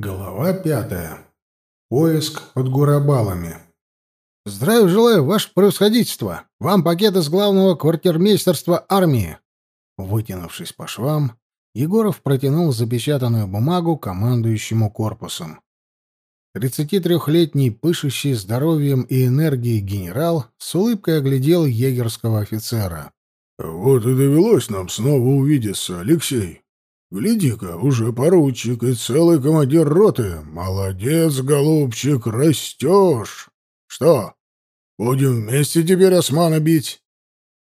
Глава пятая. Поиск под Гурабалами. «Здравия желаю, ваше превосходительство! Вам пакет из главного квартирмейстерства армии!» Вытянувшись по швам, Егоров протянул запечатанную бумагу командующему корпусом. 33-летний, пышущий здоровьем и энергией генерал с улыбкой оглядел егерского офицера. «Вот и довелось нам снова увидеться, Алексей. Гляди-ка, уже поручик и целый командир роты. Молодец, голубчик, растешь. Что, будем вместе теперь османа бить?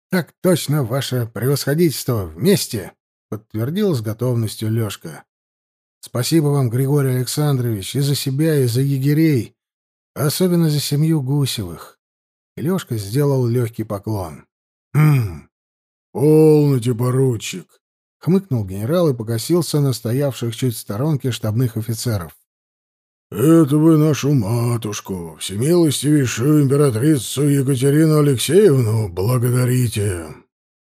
— Так точно, ваше превосходительство, вместе, — подтвердил с готовностью Лешка. — Спасибо вам, Григорий Александрович, и за себя, и за егерей, особенно за семью Гусевых. И Лешка сделал легкий поклон. — Хм, полноте, поручик. — хмыкнул генерал и покосился на стоявших чуть в сторонке штабных офицеров. «Это вы нашу матушку, всемилостивейшую императрицу Екатерину Алексеевну, благодарите.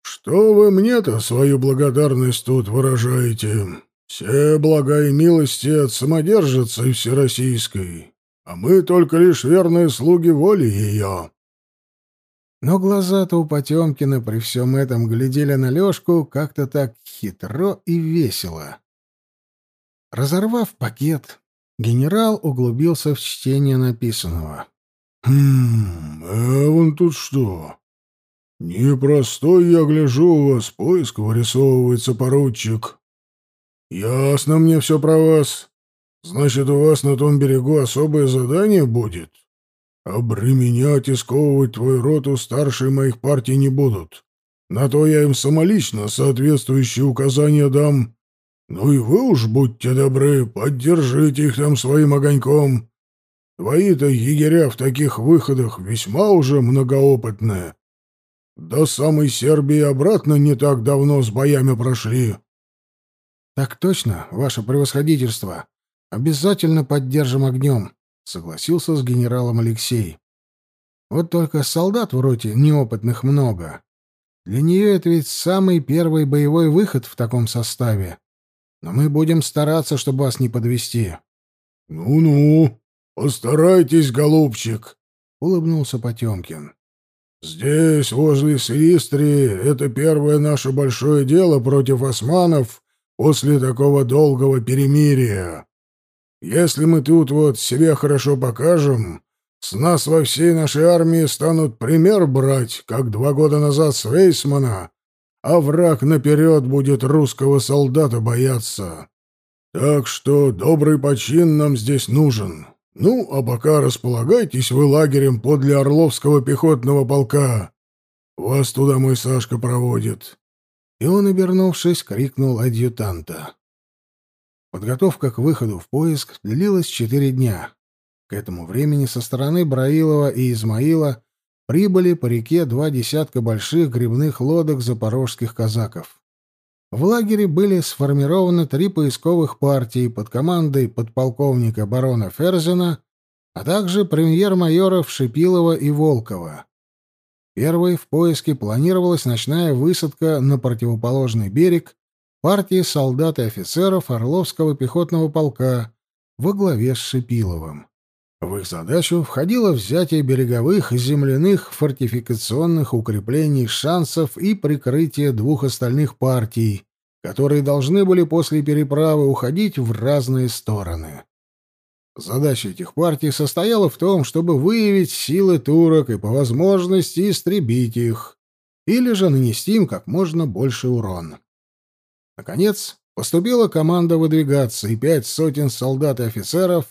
Что вы мне-то свою благодарность тут выражаете? Все блага и милости от самодержицы всероссийской, а мы только лишь верные слуги воли ее». Но глаза-то у Потемкина при всем этом глядели на Лёшку как-то так хитро и весело. Разорвав пакет, генерал углубился в чтение написанного. «Хм, а вон тут что? Непростой, я гляжу, у вас поиск вырисовывается, поручик. Ясно мне все про вас. Значит, у вас на том берегу особое задание будет?» Обременять и сковывать твою роту старшие моих партий не будут. На то я им самолично соответствующие указания дам. Ну и вы уж будьте добры, поддержите их там своим огоньком. Твои-то егеря в таких выходах весьма уже многоопытные. До самой Сербии обратно не так давно с боями прошли. — Так точно, ваше превосходительство. Обязательно поддержим огнем согласился с генералом Алексей. Вот только солдат в роте неопытных много. Для нее это ведь самый первый боевой выход в таком составе. Но мы будем стараться, чтобы вас не подвести. Ну-ну, постарайтесь, голубчик, улыбнулся Потемкин. Здесь, возле Свистри, это первое наше большое дело против османов после такого долгого перемирия. Если мы тут вот себя хорошо покажем, с нас во всей нашей армии станут пример брать, как два года назад с Вейсмана, а враг наперед будет русского солдата бояться. Так что добрый почин нам здесь нужен. Ну, а пока располагайтесь вы лагерем подле Орловского пехотного полка. Вас туда мой Сашка проводит». И он, обернувшись, крикнул адъютанта. Подготовка к выходу в поиск длилась четыре дня. К этому времени со стороны Браилова и Измаила прибыли по реке два десятка больших грибных лодок запорожских казаков. В лагере были сформированы три поисковых партии под командой подполковника барона Ферзена, а также премьер-майоров Шипилова и Волкова. Первой в поиске планировалась ночная высадка на противоположный берег партии солдат и офицеров Орловского пехотного полка во главе с Шипиловым. В их задачу входило взятие береговых и земляных фортификационных укреплений шансов и прикрытие двух остальных партий, которые должны были после переправы уходить в разные стороны. Задача этих партий состояла в том, чтобы выявить силы турок и по возможности истребить их, или же нанести им как можно больше урона. Наконец, поступила команда выдвигаться, и пять сотен солдат и офицеров,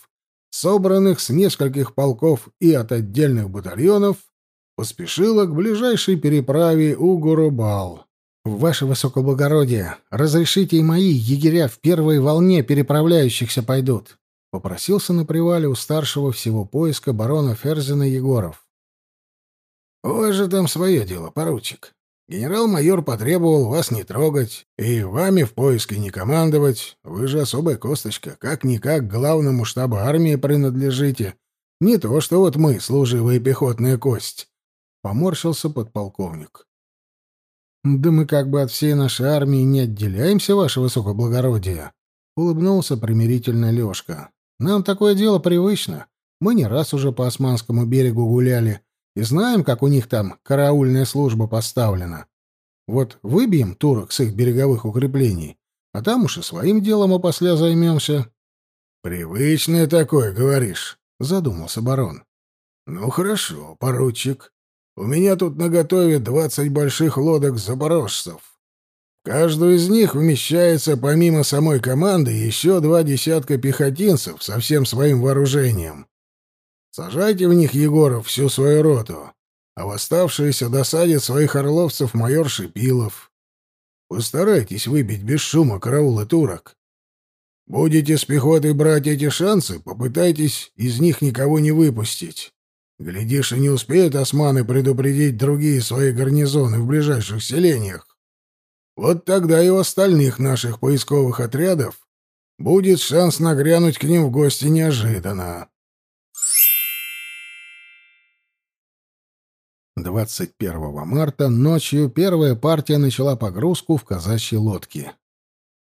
собранных с нескольких полков и от отдельных батальонов, поспешила к ближайшей переправе у Гурубал. «Ваше высокоблагородие, разрешите и мои егеря в первой волне переправляющихся пойдут», — попросился на привале у старшего всего поиска барона Ферзина Егоров. «У вас же там свое дело, поручик. Генерал-майор потребовал вас не трогать и вами в поиске не командовать. Вы же особая косточка, как-никак главному штабу армии принадлежите. Не то, что вот мы, служивая пехотная кость. Поморщился подполковник. Да мы как бы от всей нашей армии не отделяемся, ваше высокоблагородие. улыбнулся примирительно Лёшка. Нам такое дело привычно. Мы не раз уже по Османскому берегу гуляли и знаем, как у них там караульная служба поставлена. Вот выбьем турок с их береговых укреплений, а там уж и своим делом опосля займемся. — Привычное такое, говоришь, — задумался барон. — Ну хорошо, поручик. У меня тут наготове двадцать больших лодок запорожцев. Каждую из них вмещается, помимо самой команды, еще два десятка пехотинцев со всем своим вооружением. Сажайте в них, Егоров, всю свою роту, а в оставшиеся досадит своих орловцев майор Шипилов. Постарайтесь выбить без шума караулы турок. Будете с пехотой брать эти шансы, попытайтесь из них никого не выпустить. Глядишь, и не успеют османы предупредить другие свои гарнизоны в ближайших селениях. Вот тогда и у остальных наших поисковых отрядов будет шанс нагрянуть к ним в гости неожиданно. 21 марта ночью первая партия начала погрузку в казачьи лодки.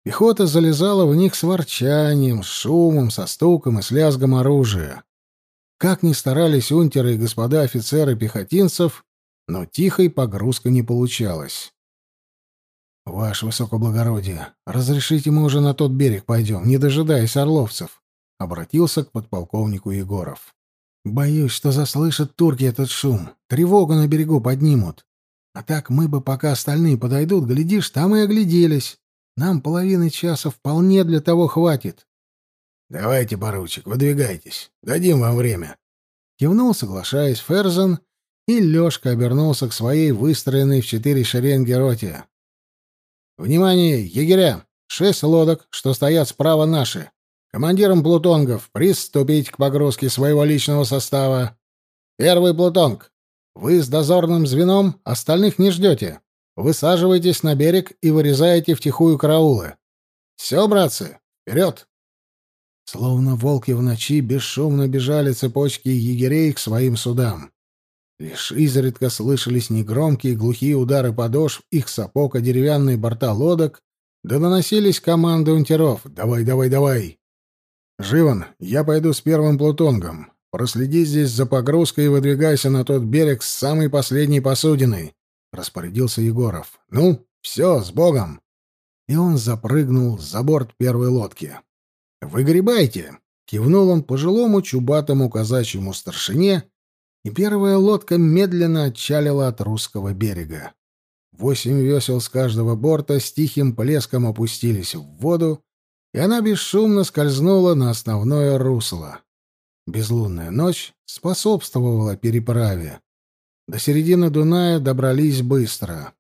Пехота залезала в них с ворчанием, с шумом, со стуком и с лязгом оружия. Как ни старались унтеры и господа офицеры пехотинцев, но тихой погрузка не получалась. «Ваше высокоблагородие, разрешите мы уже на тот берег пойдем, не дожидаясь орловцев», — обратился к подполковнику Егоров. «Боюсь, что заслышат турки этот шум, тревогу на берегу поднимут. А так мы бы, пока остальные подойдут, глядишь, там и огляделись. Нам половины часа вполне для того хватит. — Давайте, поручик, выдвигайтесь. Дадим вам время. Кивнул, соглашаясь, Ферзен, и Лёшка обернулся к своей выстроенной в четыре шеренги роте. «Внимание, егеря! Шесть лодок, что стоят справа наши. Командирам плутонгов приступить к погрузке своего личного состава. Первый плутонг. Вы с дозорным звеном, остальных не ждете. Высаживайтесь на берег и вырезаете втихую караулы. Все, братцы, вперед!» Словно волки в ночи бесшумно бежали цепочки егерей к своим судам. Лишь изредка слышались негромкие глухие удары подошв их сапог о деревянные борта лодок, да доносились команды унтеров «Давай, давай, давай!». «Живан, я пойду с первым плутонгом. Проследи здесь за погрузкой и выдвигайся на тот берег с самой последней посудиной распорядился Егоров. Ну, все, с Богом. И он запрыгнул за борт первой лодки. Выгребайте, кивнул он пожилому чубатому казачьему старшине, и первая лодка медленно отчалила от русского берега. Восемь весел с каждого борта с тихим плеском опустились в воду, и она бесшумно скользнула на основное русло. Безлунная ночь способствовала переправе. До середины Дуная добрались быстро.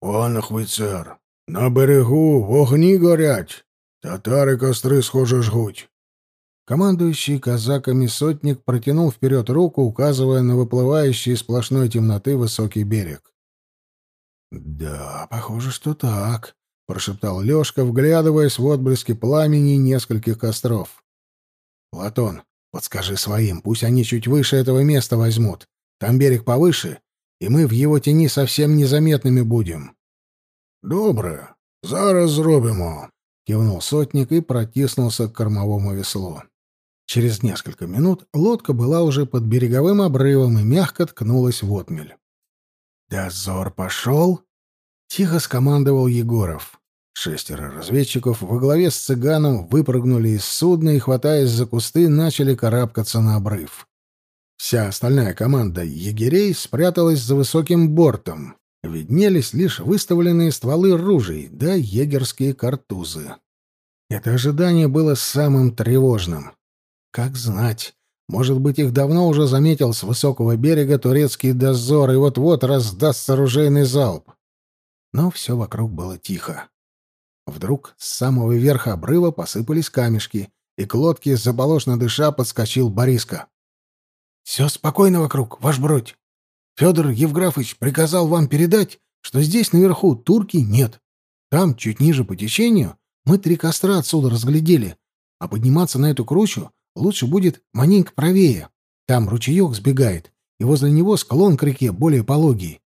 «Пан офіцер, на берегу вогні горять, татари костры схоже жгуть». Командующий казаками сотник протянул вперед руку, указывая на выплывающий из сплошной темноты высокий берег. «Да, похоже, что так», — прошептал Лёшка, вглядываясь в отблески пламени нескольких костров. «Платон, подскажи своим, пусть они чуть выше этого места возьмут. Там берег повыше, и мы в его тени совсем незаметными будем. — Добре, зараз зробимо, — кивнул сотник и протиснулся к кормовому веслу. Через несколько минут лодка была уже под береговым обрывом и мягко ткнулась в отмель. «Дозор пошел!» — тихо скомандовал Егоров. Шестеро разведчиков во главе с цыганом выпрыгнули из судна и, хватаясь за кусты, начали карабкаться на обрыв. Вся остальная команда егерей спряталась за высоким бортом. Виднелись лишь выставленные стволы ружей, да егерские картузы. Это ожидание было самым тревожным. Как знать, может быть, их давно уже заметил с высокого берега турецкий дозор, и вот-вот раздастся оружейный залп. Но все вокруг было тихо. Вдруг с самого верха обрыва посыпались камешки, и к лодке, заполошно дыша, подскочил Бориска. Все спокойно вокруг, ваш бродь. Федор Евграфович приказал вам передать, что здесь наверху турки нет. Там, чуть ниже по течению, мы три костра отсюда разглядели, а подниматься на эту кручу лучше будет маненько правее. Там ручеек сбегает, и возле него склон к реке более пологий.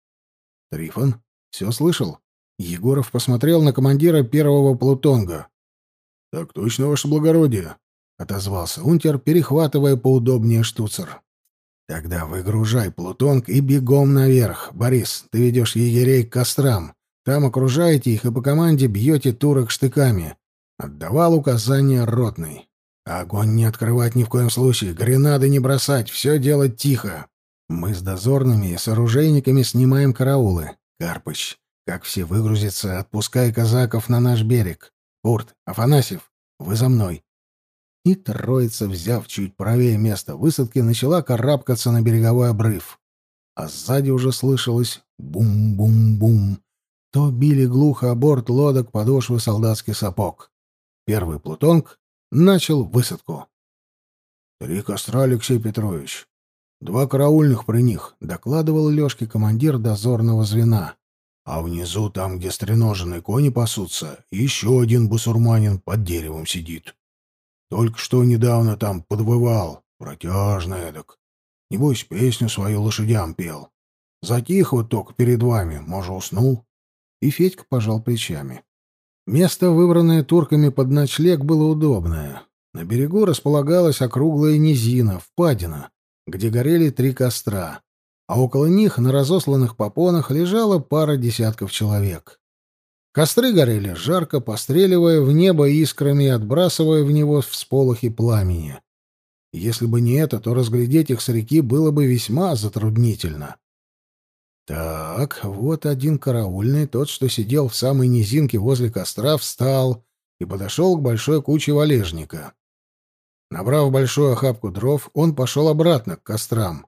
Трифон все слышал. Егоров посмотрел на командира первого плутонга. — Так точно, ваше благородие, — отозвался унтер, перехватывая поудобнее штуцер. — Тогда выгружай плутонг и бегом наверх. Борис, ты ведешь егерей к кострам. Там окружаете их и по команде бьете турок штыками. Отдавал указание ротный. Огонь не открывать ни в коем случае, гренады не бросать, все делать тихо. Мы с дозорными и с оружейниками снимаем караулы. Карпыч, как все выгрузятся, отпускай казаков на наш берег. Курт, Афанасьев, вы за мной. И троица, взяв чуть правее место высадки, начала карабкаться на береговой обрыв. А сзади уже слышалось бум-бум-бум. То били глухо о борт лодок подошвы солдатский сапог. Первый плутонг начал высадку. «Три костра, Алексей Петрович. Два караульных при них», — докладывал Лёшке командир дозорного звена. «А внизу, там, где стреноженные кони пасутся, еще один бусурманин под деревом сидит. Только что недавно там подвывал, протяжно эдак. Небось, песню свою лошадям пел. Затих вот только перед вами, может, уснул?» И Федька пожал плечами. Место, выбранное турками под ночлег, было удобное. На берегу располагалась округлая низина, впадина, где горели три костра, а около них на разосланных попонах лежала пара десятков человек. Костры горели жарко, постреливая в небо искрами и отбрасывая в него всполохи пламени. Если бы не это, то разглядеть их с реки было бы весьма затруднительно. Так, вот один караульный, тот, что сидел в самой низинке возле костра, встал и подошел к большой куче валежника. Набрав большую охапку дров, он пошел обратно к кострам.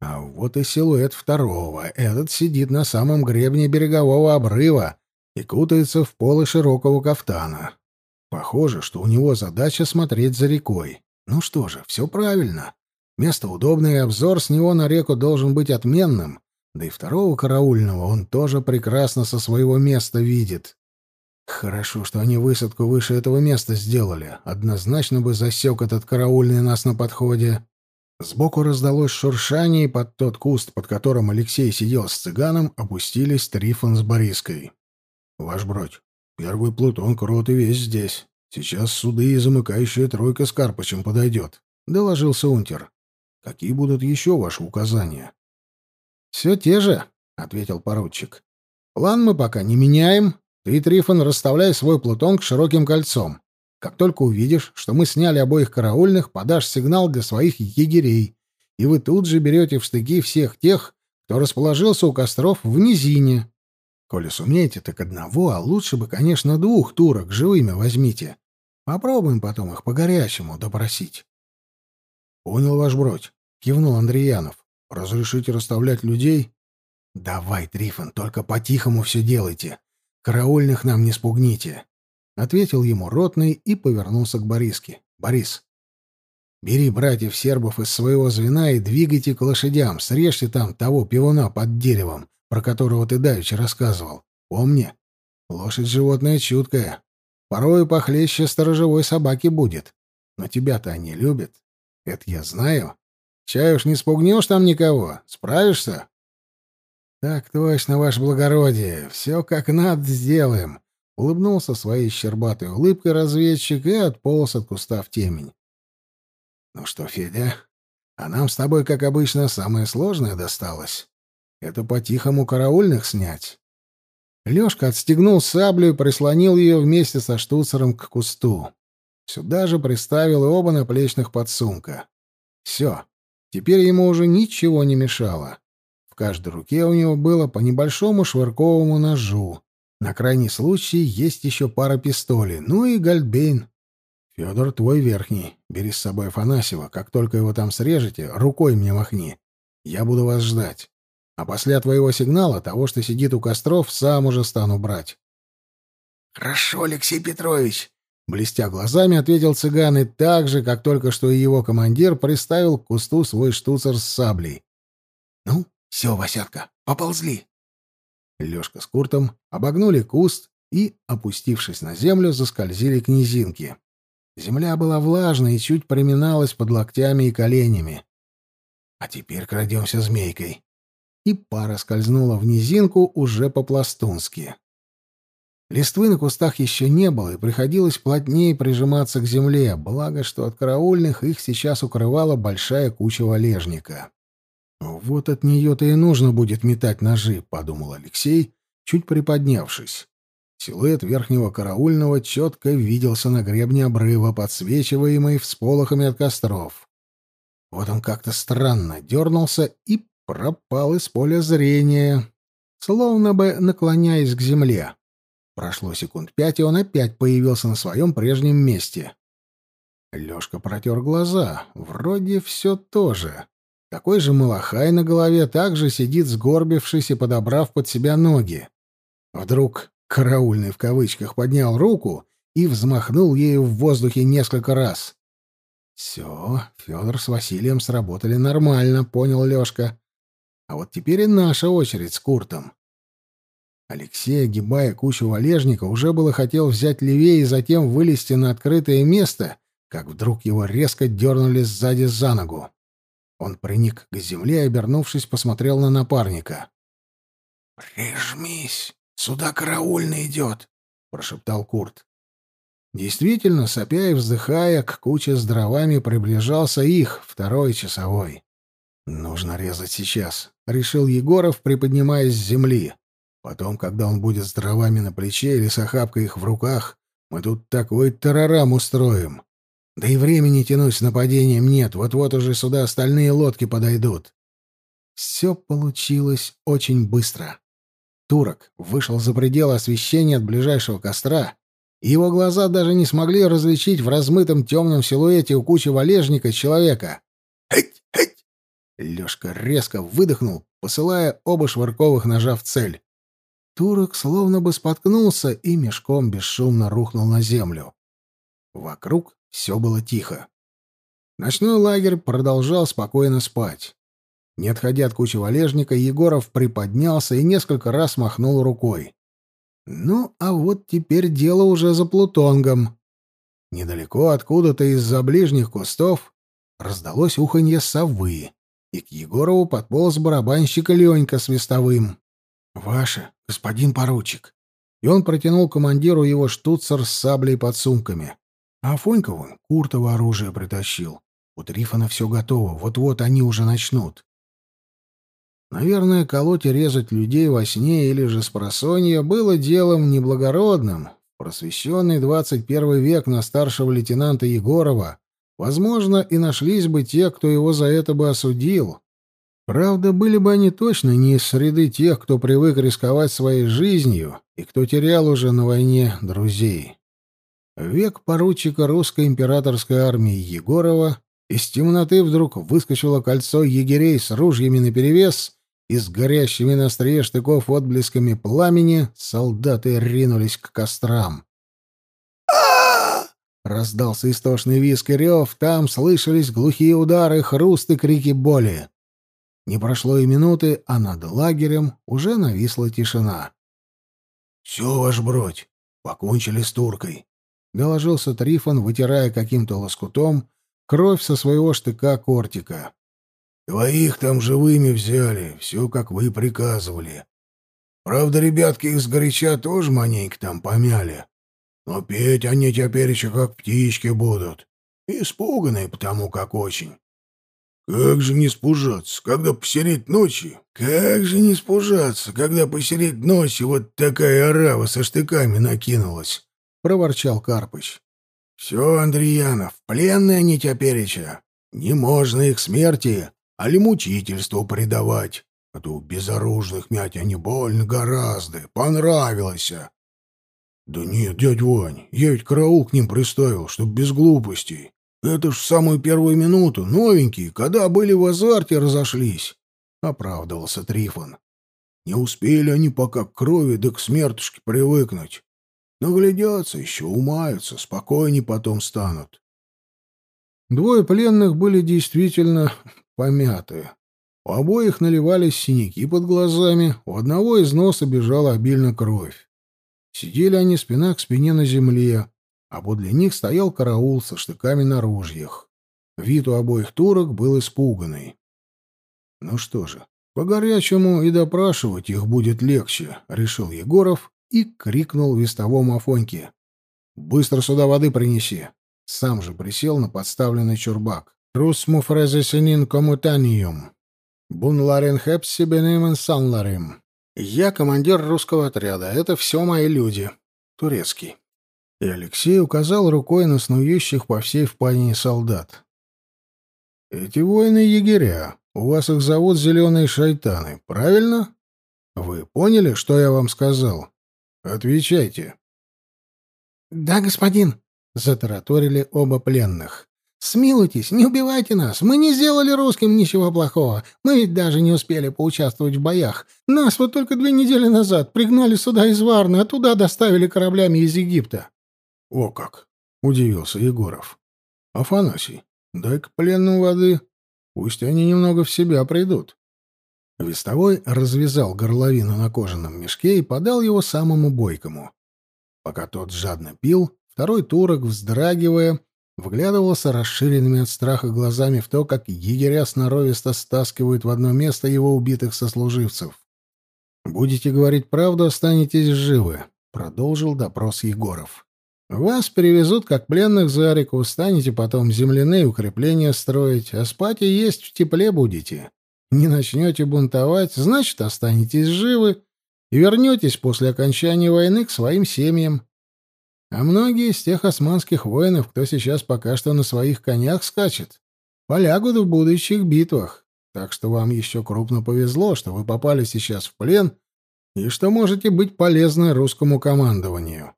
А вот и силуэт второго. Этот сидит на самом гребне берегового обрыва и кутается в полы широкого кафтана. Похоже, что у него задача смотреть за рекой. Ну что же, все правильно. Место удобное, обзор с него на реку должен быть отменным. Да и второго караульного он тоже прекрасно со своего места видит. Хорошо, что они высадку выше этого места сделали. Однозначно бы засек этот караульный нас на подходе. Сбоку раздалось шуршание, и под тот куст, под которым Алексей сидел с цыганом, опустились Трифон с Бориской. — Ваш бродь, первый плутон крот и весь здесь. Сейчас суды и замыкающая тройка с Карпычем подойдет, — доложился унтер. — Какие будут еще ваши указания? «Все те же», — ответил поручик. «План мы пока не меняем. Ты, Трифон, расставляй свой плутон к широким кольцом. Как только увидишь, что мы сняли обоих караульных, подашь сигнал для своих егерей, и вы тут же берете в штыки всех тех, кто расположился у костров в низине. Коли сумеете, так одного, а лучше бы, конечно, двух турок живыми возьмите. Попробуем потом их по-горячему допросить». «Понял, ваш бродь», — кивнул Андреянов. Разрешите расставлять людей? Давай, Трифон, только по-тихому все делайте. Караульных нам не спугните. Ответил ему ротный и повернулся к Бориске. Борис, бери братьев сербов из своего звена и двигайте к лошадям. Срежьте там того пивуна под деревом, про которого ты давеча рассказывал. Помни, лошадь животное чуткое. Порой похлеще сторожевой собаки будет. Но тебя-то они любят. Это я знаю. Чай не спугнешь там никого. Справишься? — Так точно, ваше благородие. Все как надо сделаем. Улыбнулся своей щербатой улыбкой разведчик и отполз от куста в темень. — Ну что, Федя, а нам с тобой, как обычно, самое сложное досталось. Это по-тихому караульных снять. Лёшка отстегнул саблю и прислонил ее вместе со штуцером к кусту. Сюда же приставил оба наплечных подсумка. Все, Теперь ему уже ничего не мешало. В каждой руке у него было по небольшому швырковому ножу. На крайний случай есть еще пара пистолей, ну и гальдбейн. Федор, твой верхний. Бери с собой Афанасьева. Как только его там срежете, рукой мне махни. Я буду вас ждать. А после твоего сигнала, того, что сидит у костров, сам уже стану брать. — Хорошо, Алексей Петрович, Блестя глазами, ответил цыган и так же, как только что и его командир, приставил к кусту свой штуцер с саблей. «Ну, все, Васятка, поползли!» Лёшка с Куртом обогнули куст и, опустившись на землю, заскользили к низинке. Земля была влажной и чуть приминалась под локтями и коленями. «А теперь крадемся змейкой». И пара скользнула в низинку уже по-пластунски. Листвы на кустах еще не было, и приходилось плотнее прижиматься к земле, благо, что от караульных их сейчас укрывала большая куча валежника. «Вот от нее-то и нужно будет метать ножи», — подумал Алексей, чуть приподнявшись. Силуэт верхнего караульного четко виделся на гребне обрыва, подсвечиваемый всполохами от костров. Вот он как-то странно дернулся и пропал из поля зрения, словно бы наклоняясь к земле. Прошло секунд пять, и он опять появился на своем прежнем месте. Лёшка протер глаза. Вроде все то же. Такой же малахай на голове также сидит, сгорбившись и подобрав под себя ноги. Вдруг караульный в кавычках поднял руку и взмахнул ею в воздухе несколько раз. Все, Федор с Василием сработали нормально, понял Лёшка. А вот теперь и наша очередь с Куртом. Алексей, огибая кучу валежника, уже было хотел взять левее и затем вылезти на открытое место, как вдруг его резко дернули сзади за ногу. Он приник к земле и, обернувшись, посмотрел на напарника. «Прижмись! Сюда караульный идет!» — прошептал Курт. Действительно, сопя и вздыхая, к куче с дровами приближался их, второй часовой. «Нужно резать сейчас», — решил Егоров, приподнимаясь с земли. Потом, когда он будет с дровами на плече или с охапкой их в руках, мы тут такой тарарам устроим. Да и времени тянуть с нападением нет, вот-вот уже сюда остальные лодки подойдут. Все получилось очень быстро. Турок вышел за пределы освещения от ближайшего костра, и его глаза даже не смогли различить в размытом темном силуэте у кучи валежника человека. «Эть! Эть!» Лёшка резко выдохнул, посылая оба швырковых ножа в цель. Турок словно бы споткнулся и мешком бесшумно рухнул на землю. Вокруг все было тихо. Ночной лагерь продолжал спокойно спать. Не отходя от кучи валежника, Егоров приподнялся и несколько раз махнул рукой. Ну, а вот теперь дело уже за Плутонгом. Недалеко откуда-то из-за ближних кустов раздалось уханье совы, и к Егорову подполз барабанщик Ленька с вестовым. «Ваше, господин поручик». И он протянул командиру его штуцер с саблей под сумками. А Афонька вон Куртово оружие притащил. У Трифона все готово, вот-вот они уже начнут. Наверное, колоть и резать людей во сне или же с просонья было делом неблагородным. Просвещенный двадцать первый век на старшего лейтенанта Егорова, возможно, и нашлись бы те, кто его за это бы осудил. Правда, были бы они точно не из среды тех, кто привык рисковать своей жизнью и кто терял уже на войне друзей. Век поручика русской императорской армии Егорова из темноты вдруг выскочило кольцо егерей с ружьями наперевес, и с горящими на острие штыков отблесками пламени солдаты ринулись к кострам. Раздался истошный визг и рев, там слышались глухие удары, хруст и крики боли. Не прошло и минуты, а над лагерем уже нависла тишина. — Все, ваш бродь, покончили с туркой, — доложился Трифон, вытирая каким-то лоскутом кровь со своего штыка кортика. — Твоих там живыми взяли, все, как вы приказывали. Правда, ребятки их сгоряча тоже маненько там помяли. Но петь они теперь еще как птички будут. Испуганные потому как очень. Как же не спужаться, когда посереть ночи? Как же не спужаться, когда посереть ночи вот такая орава со штыками накинулась? — проворчал Карпыч. — Все, Андреянов, пленные они тепереча. Не можно их смерти, а ли мучительству предавать. А то безоружных мять они больно гораздо. Понравилось. Да нет, дядь Вань, я ведь караул к ним приставил, чтоб без глупостей. Это ж в самую первую минуту, новенькие, когда были в азарте, разошлись. Оправдывался Трифон. Не успели они пока к крови да к смертушке привыкнуть. Наглядятся еще, умаются, спокойней потом станут. Двое пленных были действительно помяты. У обоих наливались синяки под глазами, у одного из носа бежала обильно кровь. Сидели они спина к спине на земле, а подле них стоял караул со штыками на ружьях. Вид у обоих турок был испуганный. «Ну что же, по-горячему и допрашивать их будет легче», — решил Егоров и крикнул вестовому Афоньке. «Быстро сюда воды принеси!» Сам же присел на подставленный чурбак. «Русму фразесенин коммутаниум. Бун ларен хепси бенемен санларим. Я командир русского отряда. Это все мои люди. Турецкий». И Алексей указал рукой на снующих по всей впадине солдат. «Эти воины-егеря. У вас их зовут Зеленые Шайтаны, правильно? Вы поняли, что я вам сказал? Отвечайте». «Да, господин», — затараторили оба пленных. «Смилуйтесь, не убивайте нас. Мы не сделали русским ничего плохого. Мы ведь даже не успели поучаствовать в боях. Нас вот только две недели назад пригнали сюда из Варны, а туда доставили кораблями из Египта». «О как!» — удивился Егоров. «Афанасий, дай-ка пленным воды. Пусть они немного в себя придут». Вестовой развязал горловину на кожаном мешке и подал его самому бойкому. Пока тот жадно пил, второй турок, вздрагивая, вглядывался расширенными от страха глазами в то, как егеря сноровисто стаскивают в одно место его убитых сослуживцев. «Будете говорить правду, останетесь живы», — продолжил допрос Егоров. «Вас перевезут как пленных за реку, станете потом земляные укрепления строить, а спать и есть в тепле будете. Не начнете бунтовать, значит, останетесь живы, и вернетесь после окончания войны к своим семьям. А многие из тех османских воинов, кто сейчас пока что на своих конях скачет, полягут в будущих битвах. Так что вам еще крупно повезло, что вы попали сейчас в плен и что можете быть полезны русскому командованию.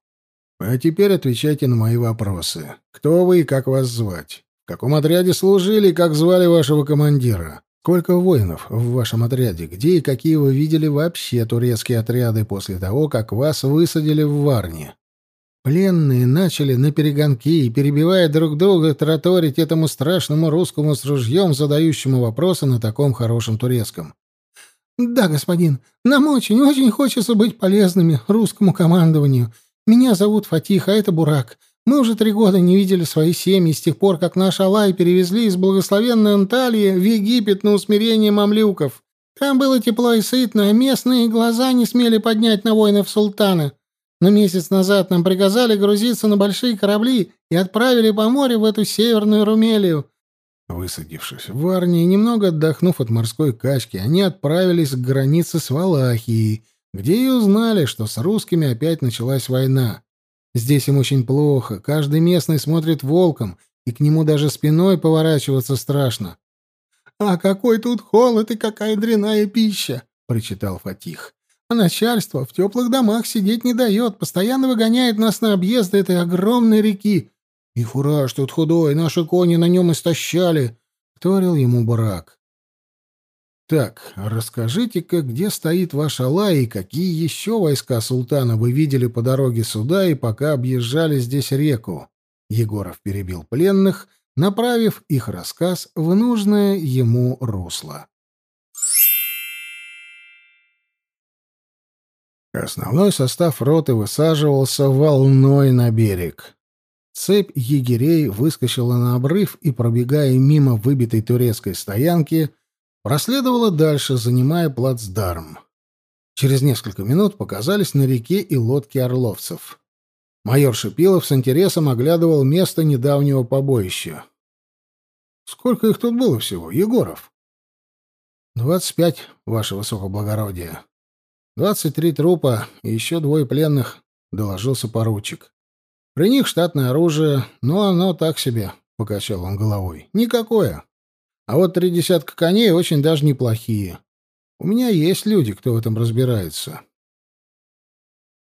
А теперь отвечайте на мои вопросы. Кто вы и как вас звать? В каком отряде служили и как звали вашего командира? Сколько воинов в вашем отряде? Где и какие вы видели вообще турецкие отряды после того, как вас высадили в Варне? Пленные начали на перегонки и, перебивая друг друга, тараторить этому страшному русскому с ружьем, задающему вопросы на таком хорошем турецком. «Да, господин, нам очень-очень хочется быть полезными русскому командованию. Меня зовут Фатих, а это Бурак. Мы уже три года не видели свои семьи с тех пор, как наш Алай перевезли из благословенной Анталии в Египет на усмирение мамлюков. Там было тепло и сытно, а местные глаза не смели поднять на воинов султана. Но месяц назад нам приказали грузиться на большие корабли и отправили по морю в эту северную Румелию. Высадившись в Арнии, немного отдохнув от морской качки, они отправились к границе с Валахией, где и узнали, что с русскими опять началась война. Здесь им очень плохо, каждый местный смотрит волком, и к нему даже спиной поворачиваться страшно. «А какой тут холод и какая дрянная пища!» — прочитал Фатих. «А начальство в теплых домах сидеть не дает, постоянно выгоняет нас на объезды этой огромной реки. И фураж тут худой, наши кони на нем истощали!» — вторил ему Барак. Так, расскажите-ка, где стоит ваш Алай и какие еще войска султана вы видели по дороге сюда и пока объезжали здесь реку? Егоров перебил пленных, направив их рассказ в нужное ему русло. Основной состав роты высаживался волной на берег. Цепь егерей выскочила на обрыв и, пробегая мимо выбитой турецкой стоянки, проследовала дальше, занимая плацдарм. Через несколько минут показались на реке и лодки орловцев. Майор Шипилов с интересом оглядывал место недавнего побоища. «Сколько их тут было всего, Егоров?» «Двадцать пять, ваше высокоблагородие. Двадцать три трупа и еще двое пленных», — доложился поручик. «При них штатное оружие, но оно так себе», — покачал он головой. «Никакое. А вот три десятка коней очень даже неплохие. У меня есть люди, кто в этом разбирается.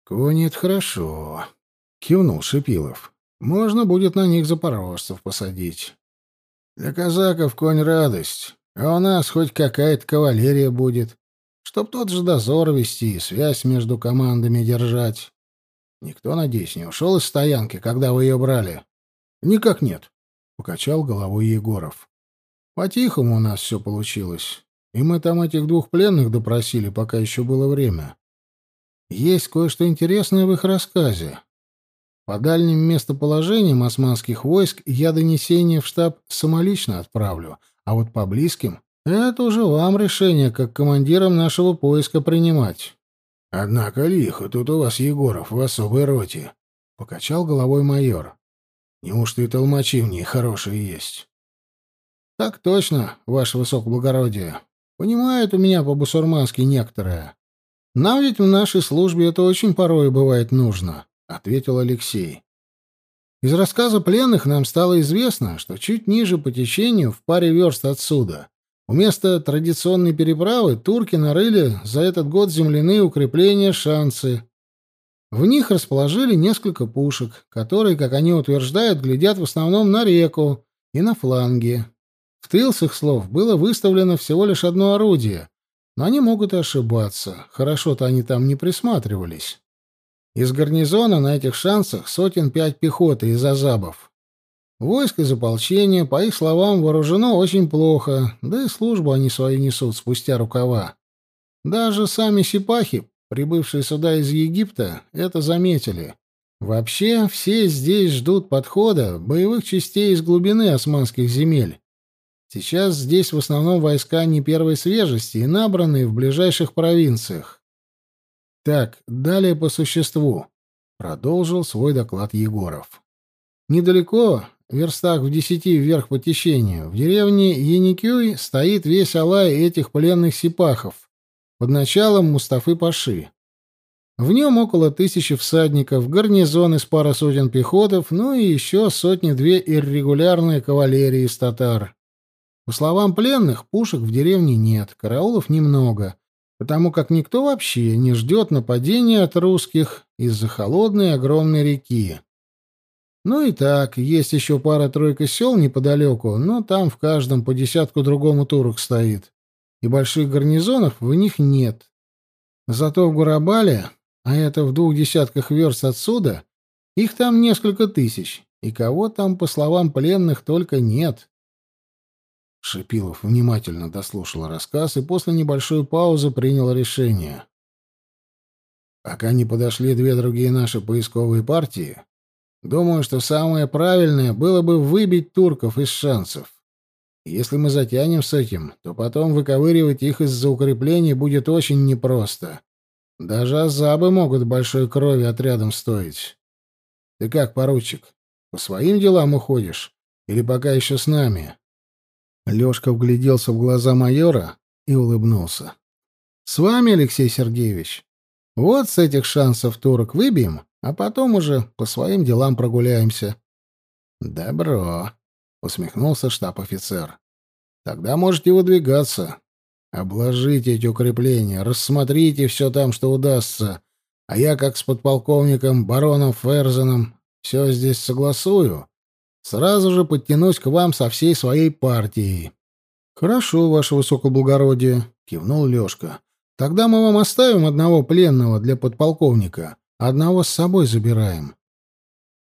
Кони — это хорошо, — кивнул Шипилов. Можно будет на них запорожцев посадить. Для казаков конь — радость, а у нас хоть какая-то кавалерия будет, чтоб тот же дозор вести и связь между командами держать. Никто, надеюсь, не ушел из стоянки, когда вы ее брали? — Никак нет, — покачал головой Егоров. По-тихому у нас все получилось. И мы там этих двух пленных допросили, пока еще было время. Есть кое-что интересное в их рассказе. По дальним местоположениям османских войск я донесение в штаб самолично отправлю, а вот по близким — это уже вам решение, как командирам нашего поиска, принимать. Однако лихо тут у вас, Егоров, в особой роте, — покачал головой майор. Неужто и толмачи в ней хорошие есть? — Так точно, ваше высокоблагородие. Понимают у меня по-бусурмански некоторые. Нам ведь в нашей службе это очень порой бывает нужно, — ответил Алексей. Из рассказа пленных нам стало известно, что чуть ниже по течению, в паре верст отсюда, Вместо традиционной переправы турки нарыли за этот год земляные укрепления шансы. В них расположили несколько пушек, которые, как они утверждают, глядят в основном на реку и на фланги. В тыл с их слов было выставлено всего лишь одно орудие, но они могут и ошибаться. Хорошо-то они там не присматривались. Из гарнизона на этих шансах сотен пять пехоты из азабов. Войско из ополчения, по их словам, вооружено очень плохо, да и службу они свою несут спустя рукава. Даже сами сипахи, прибывшие сюда из Египта, это заметили. Вообще, все здесь ждут подхода боевых частей из глубины османских земель. Сейчас здесь в основном войска не первой свежести и набранные в ближайших провинциях. Так, далее по существу, продолжил свой доклад Егоров. Недалеко верстах в десяти вверх по течению, в деревне Яникюй стоит весь алай этих пленных сипахов под началом Мустафы Паши. В нем около тысячи всадников, гарнизон из пары сотен пехотов, ну и еще сотни-две иррегулярные кавалерии из татар. По словам пленных, пушек в деревне нет, караулов немного, потому как никто вообще не ждет нападения от русских из-за холодной огромной реки. Ну и так, есть еще пара-тройка сел неподалеку, но там в каждом по десятку другому турок стоит. И больших гарнизонов в них нет. Зато в Гурабале, а это в двух десятках верст отсюда, их там несколько тысяч. И кого там, по словам пленных, только нет. Шипилов внимательно дослушал рассказ и после небольшой паузы принял решение. Пока не подошли две другие наши поисковые партии, Думаю, что самое правильное было бы выбить турков из шансов. Если мы затянем с этим, то потом выковыривать их из-за укреплений будет очень непросто. Даже азабы могут большой крови отрядом стоить. Ты как, поручик, по своим делам уходишь? Или пока еще с нами?» Лёшка вгляделся в глаза майора и улыбнулся. «С вами, Алексей Сергеевич. Вот с этих шансов турок выбьем, а потом уже по своим делам прогуляемся. Добро, усмехнулся штаб-офицер. Тогда можете выдвигаться. Обложите эти укрепления, рассмотрите все там, что удастся. А я, как с подполковником бароном Ферзеном, все здесь согласую. Сразу же подтянусь к вам со всей своей партией. Хорошо, ваше высокоблагородие, кивнул Лёшка. Тогда мы вам оставим одного пленного для подполковника. Одного с собой забираем.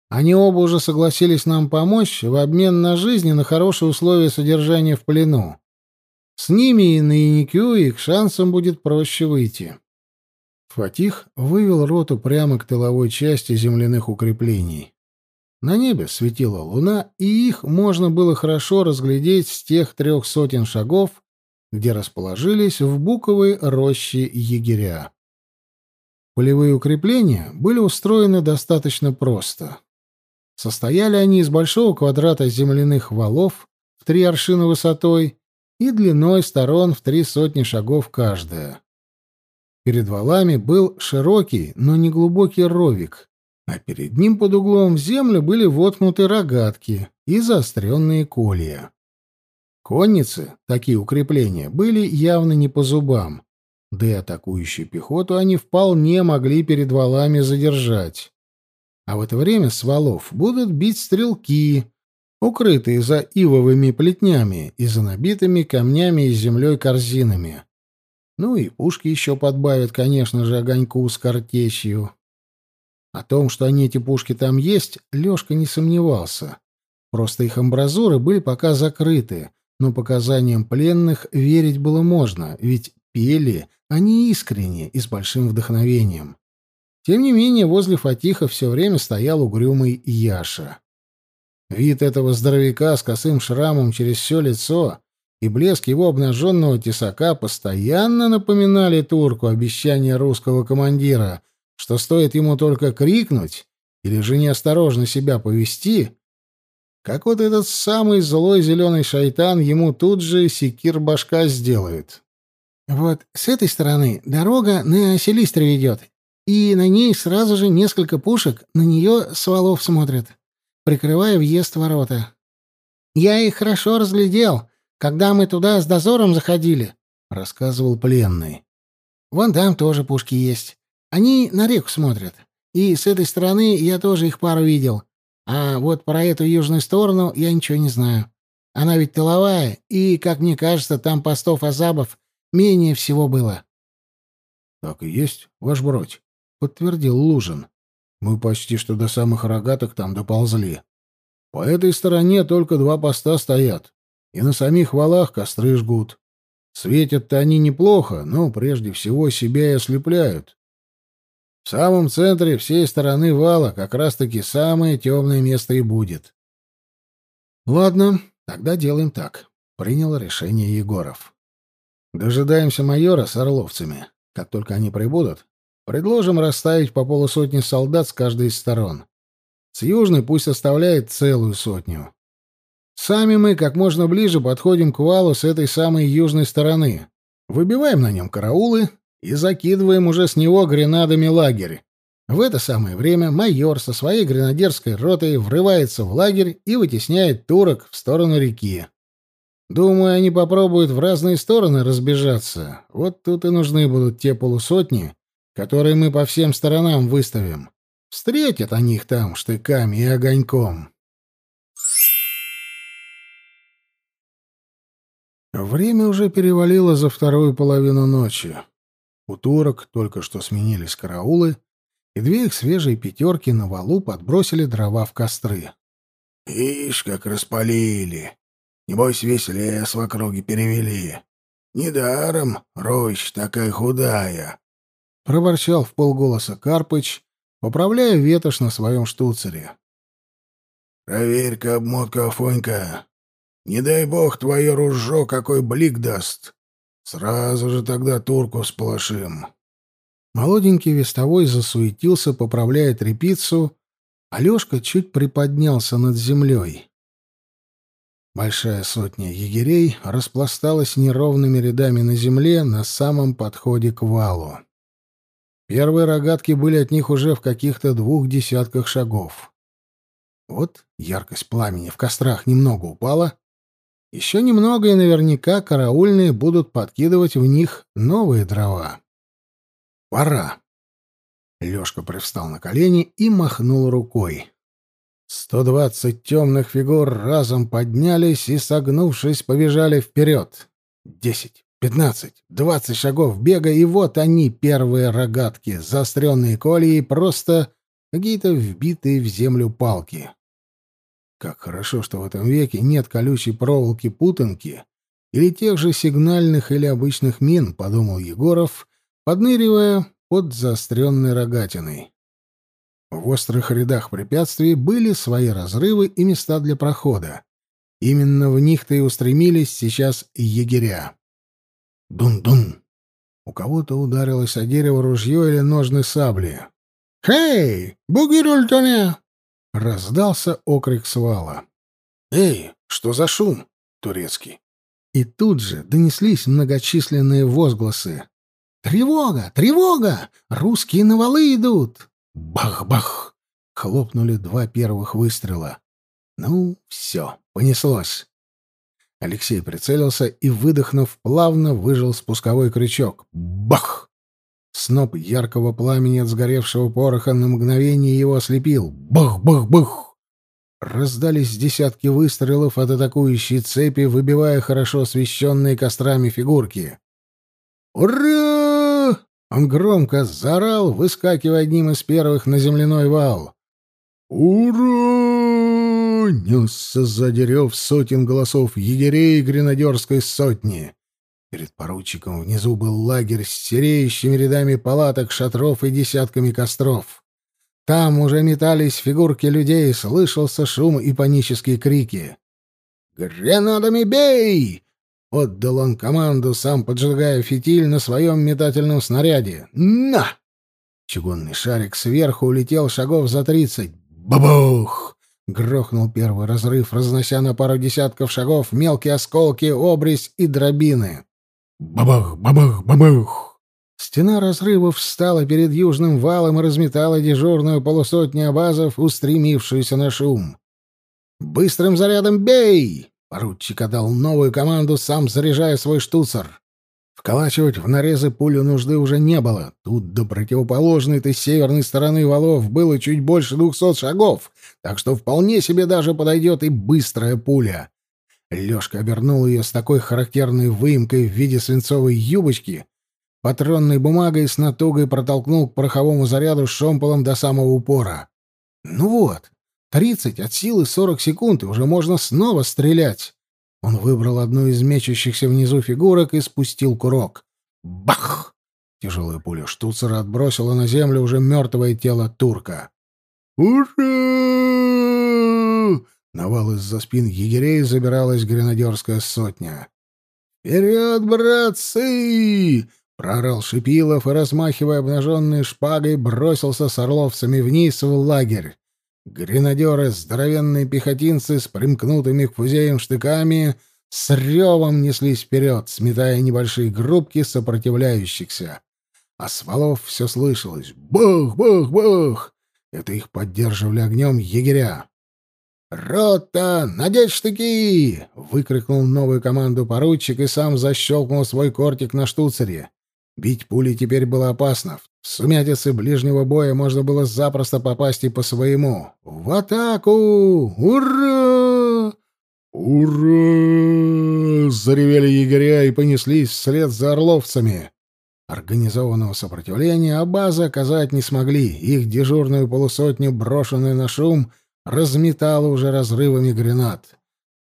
Они оба уже согласились нам помочь в обмен на жизнь и на хорошие условия содержания в плену. С ними и на Яникю их шансом будет проще выйти. Фатих вывел роту прямо к тыловой части земляных укреплений. На небе светила луна, и их можно было хорошо разглядеть с тех трех сотен шагов, где расположились в буковой роще егеря. Полевые укрепления были устроены достаточно просто. Состояли они из большого квадрата земляных валов в три аршина высотой и длиной сторон в три сотни шагов каждая. Перед валами был широкий, но не глубокий ровик, а перед ним под углом в землю были воткнуты рогатки и заостренные колья. Конницы, такие укрепления, были явно не по зубам, да и атакующую пехоту они вполне могли перед валами задержать. А в это время с валов будут бить стрелки, укрытые за ивовыми плетнями и за набитыми камнями и землей корзинами. Ну и пушки еще подбавят, конечно же, огоньку с картечью. О том, что они, эти пушки, там есть, Лешка не сомневался. Просто их амбразуры были пока закрыты, но показаниям пленных верить было можно, ведь пели они искренне и с большим вдохновением. Тем не менее, возле Фатиха все время стоял угрюмый Яша. Вид этого здоровяка с косым шрамом через все лицо и блеск его обнаженного тесака постоянно напоминали турку обещание русского командира, что стоит ему только крикнуть или же неосторожно себя повести, как вот этот самый злой зеленый шайтан ему тут же секир башка сделает. Вот с этой стороны дорога на Селистре ведет, и на ней сразу же несколько пушек на нее с валов смотрят, прикрывая въезд ворота. Я их хорошо разглядел, когда мы туда с дозором заходили, — рассказывал пленный. Вон там тоже пушки есть. Они на реку смотрят. И с этой стороны я тоже их пару видел. А вот про эту южную сторону я ничего не знаю. Она ведь тыловая, и, как мне кажется, там постов азабов менее всего было. — Так и есть, ваш бродь, — подтвердил Лужин. — Мы почти что до самых рогаток там доползли. По этой стороне только два поста стоят, и на самих валах костры жгут. Светят-то они неплохо, но прежде всего себя и ослепляют. В самом центре всей стороны вала как раз-таки самое темное место и будет. Ладно, тогда делаем так. Принял решение Егоров. Дожидаемся майора с орловцами. Как только они прибудут, предложим расставить по полусотни солдат с каждой из сторон. С южной пусть оставляет целую сотню. Сами мы как можно ближе подходим к валу с этой самой южной стороны. Выбиваем на нем караулы и закидываем уже с него гренадами лагерь. В это самое время майор со своей гренадерской ротой врывается в лагерь и вытесняет турок в сторону реки. Думаю, они попробуют в разные стороны разбежаться. Вот тут и нужны будут те полусотни, которые мы по всем сторонам выставим. Встретят они их там штыками и огоньком. Время уже перевалило за вторую половину ночи. У турок только что сменились караулы, и две их свежие пятерки на валу подбросили дрова в костры. — Ишь, как распалили! Небось, весь лес в округе перевели. Недаром роща такая худая. — проворчал в полголоса Карпыч, поправляя ветошь на своем штуцере. — Проверь-ка, обмотка Афонька. Не дай бог твое ружо какой блик даст. Сразу же тогда турку сполошим. Молоденький вестовой засуетился, поправляя трепицу, а Лёшка чуть приподнялся над землей. Большая сотня егерей распласталась неровными рядами на земле на самом подходе к валу. Первые рогатки были от них уже в каких-то двух десятках шагов. Вот яркость пламени в кострах немного упала, еще немного, и наверняка караульные будут подкидывать в них новые дрова. Пора. Лёшка привстал на колени и махнул рукой. Сто двадцать темных фигур разом поднялись и, согнувшись, побежали вперед. Десять, пятнадцать, двадцать шагов бега, и вот они, первые рогатки, заостренные колеи, просто какие-то вбитые в землю палки. Как хорошо, что в этом веке нет колючей проволоки-путанки или тех же сигнальных или обычных мин, подумал Егоров, подныривая под заостренной рогатиной. В острых рядах препятствий были свои разрывы и места для прохода. Именно в них-то и устремились сейчас егеря. Дун-дун! У кого-то ударилось о дерево ружье или ножны сабли. «Хей! Бугирультоне!» Раздался окрик свала. «Эй, что за шум?» — турецкий. И тут же донеслись многочисленные возгласы. «Тревога! Тревога! Русские на валы идут!» Бах-бах! Хлопнули два первых выстрела. Ну, все, понеслось. Алексей прицелился и, выдохнув, плавно выжил спусковой крючок. Бах! Сноп яркого пламени от сгоревшего пороха на мгновение его ослепил. Бах-бах-бах! Раздались десятки выстрелов от атакующей цепи, выбивая хорошо освещенные кострами фигурки. «Ура!» Он громко заорал, выскакивая одним из первых на земляной вал. «Ура!» — несся сзади рев сотен голосов егерей гренадерской сотни. Перед поручиком внизу был лагерь с сереющими рядами палаток, шатров и десятками костров. Там уже метались фигурки людей, слышался шум и панические крики. «Гренадами бей!» Отдал он команду, сам поджигая фитиль на своем метательном снаряде. «На!» Чугунный шарик сверху улетел шагов за тридцать. «Бабух!» Грохнул первый разрыв, разнося на пару десятков шагов мелкие осколки, обрезь и дробины. «Бабах! Бабах! Бабах!» Стена разрывов встала перед южным валом и разметала дежурную полусотню абазов, устремившуюся на шум. «Быстрым зарядом бей!» Поручик отдал новую команду, сам заряжая свой штуцер. Вколачивать в нарезы пулю нужды уже не было. Тут до противоположной-то северной стороны валов было чуть больше двухсот шагов, так что вполне себе даже подойдет и быстрая пуля. Лёшка обернул ее с такой характерной выемкой в виде свинцовой юбочки, патронной бумагой с натугой протолкнул к пороховому заряду шомполом до самого упора. Ну вот, тридцать от силы сорок секунд, и уже можно снова стрелять. Он выбрал одну из мечущихся внизу фигурок и спустил курок. Бах! Тяжелая пуля штуцера отбросила на землю уже мертвое тело турка. «Ура!» Навал из-за спин егерей забиралась гренадерская сотня. «Вперед, братцы!» — проорал Шипилов и, размахивая обнаженной шпагой, бросился с орловцами вниз в лагерь. Гренадеры, здоровенные пехотинцы с примкнутыми к фузеям штыками, с ревом неслись вперед, сметая небольшие группки сопротивляющихся. А с валов все слышалось «Бах! Бах! Бах!» Это их поддерживали огнем егеря. «Рота! Надеть штыки!» — выкрикнул новую команду поручик и сам защелкнул свой кортик на штуцере. Бить пули теперь было опасно. В сумятице ближнего боя можно было запросто попасть и по своему. «В атаку! Ура!» «Ура!» — заревели егеря и понеслись вслед за орловцами. Организованного сопротивления Абазы оказать не смогли. Их дежурную полусотню, брошенную на шум, разметало уже разрывами гранат.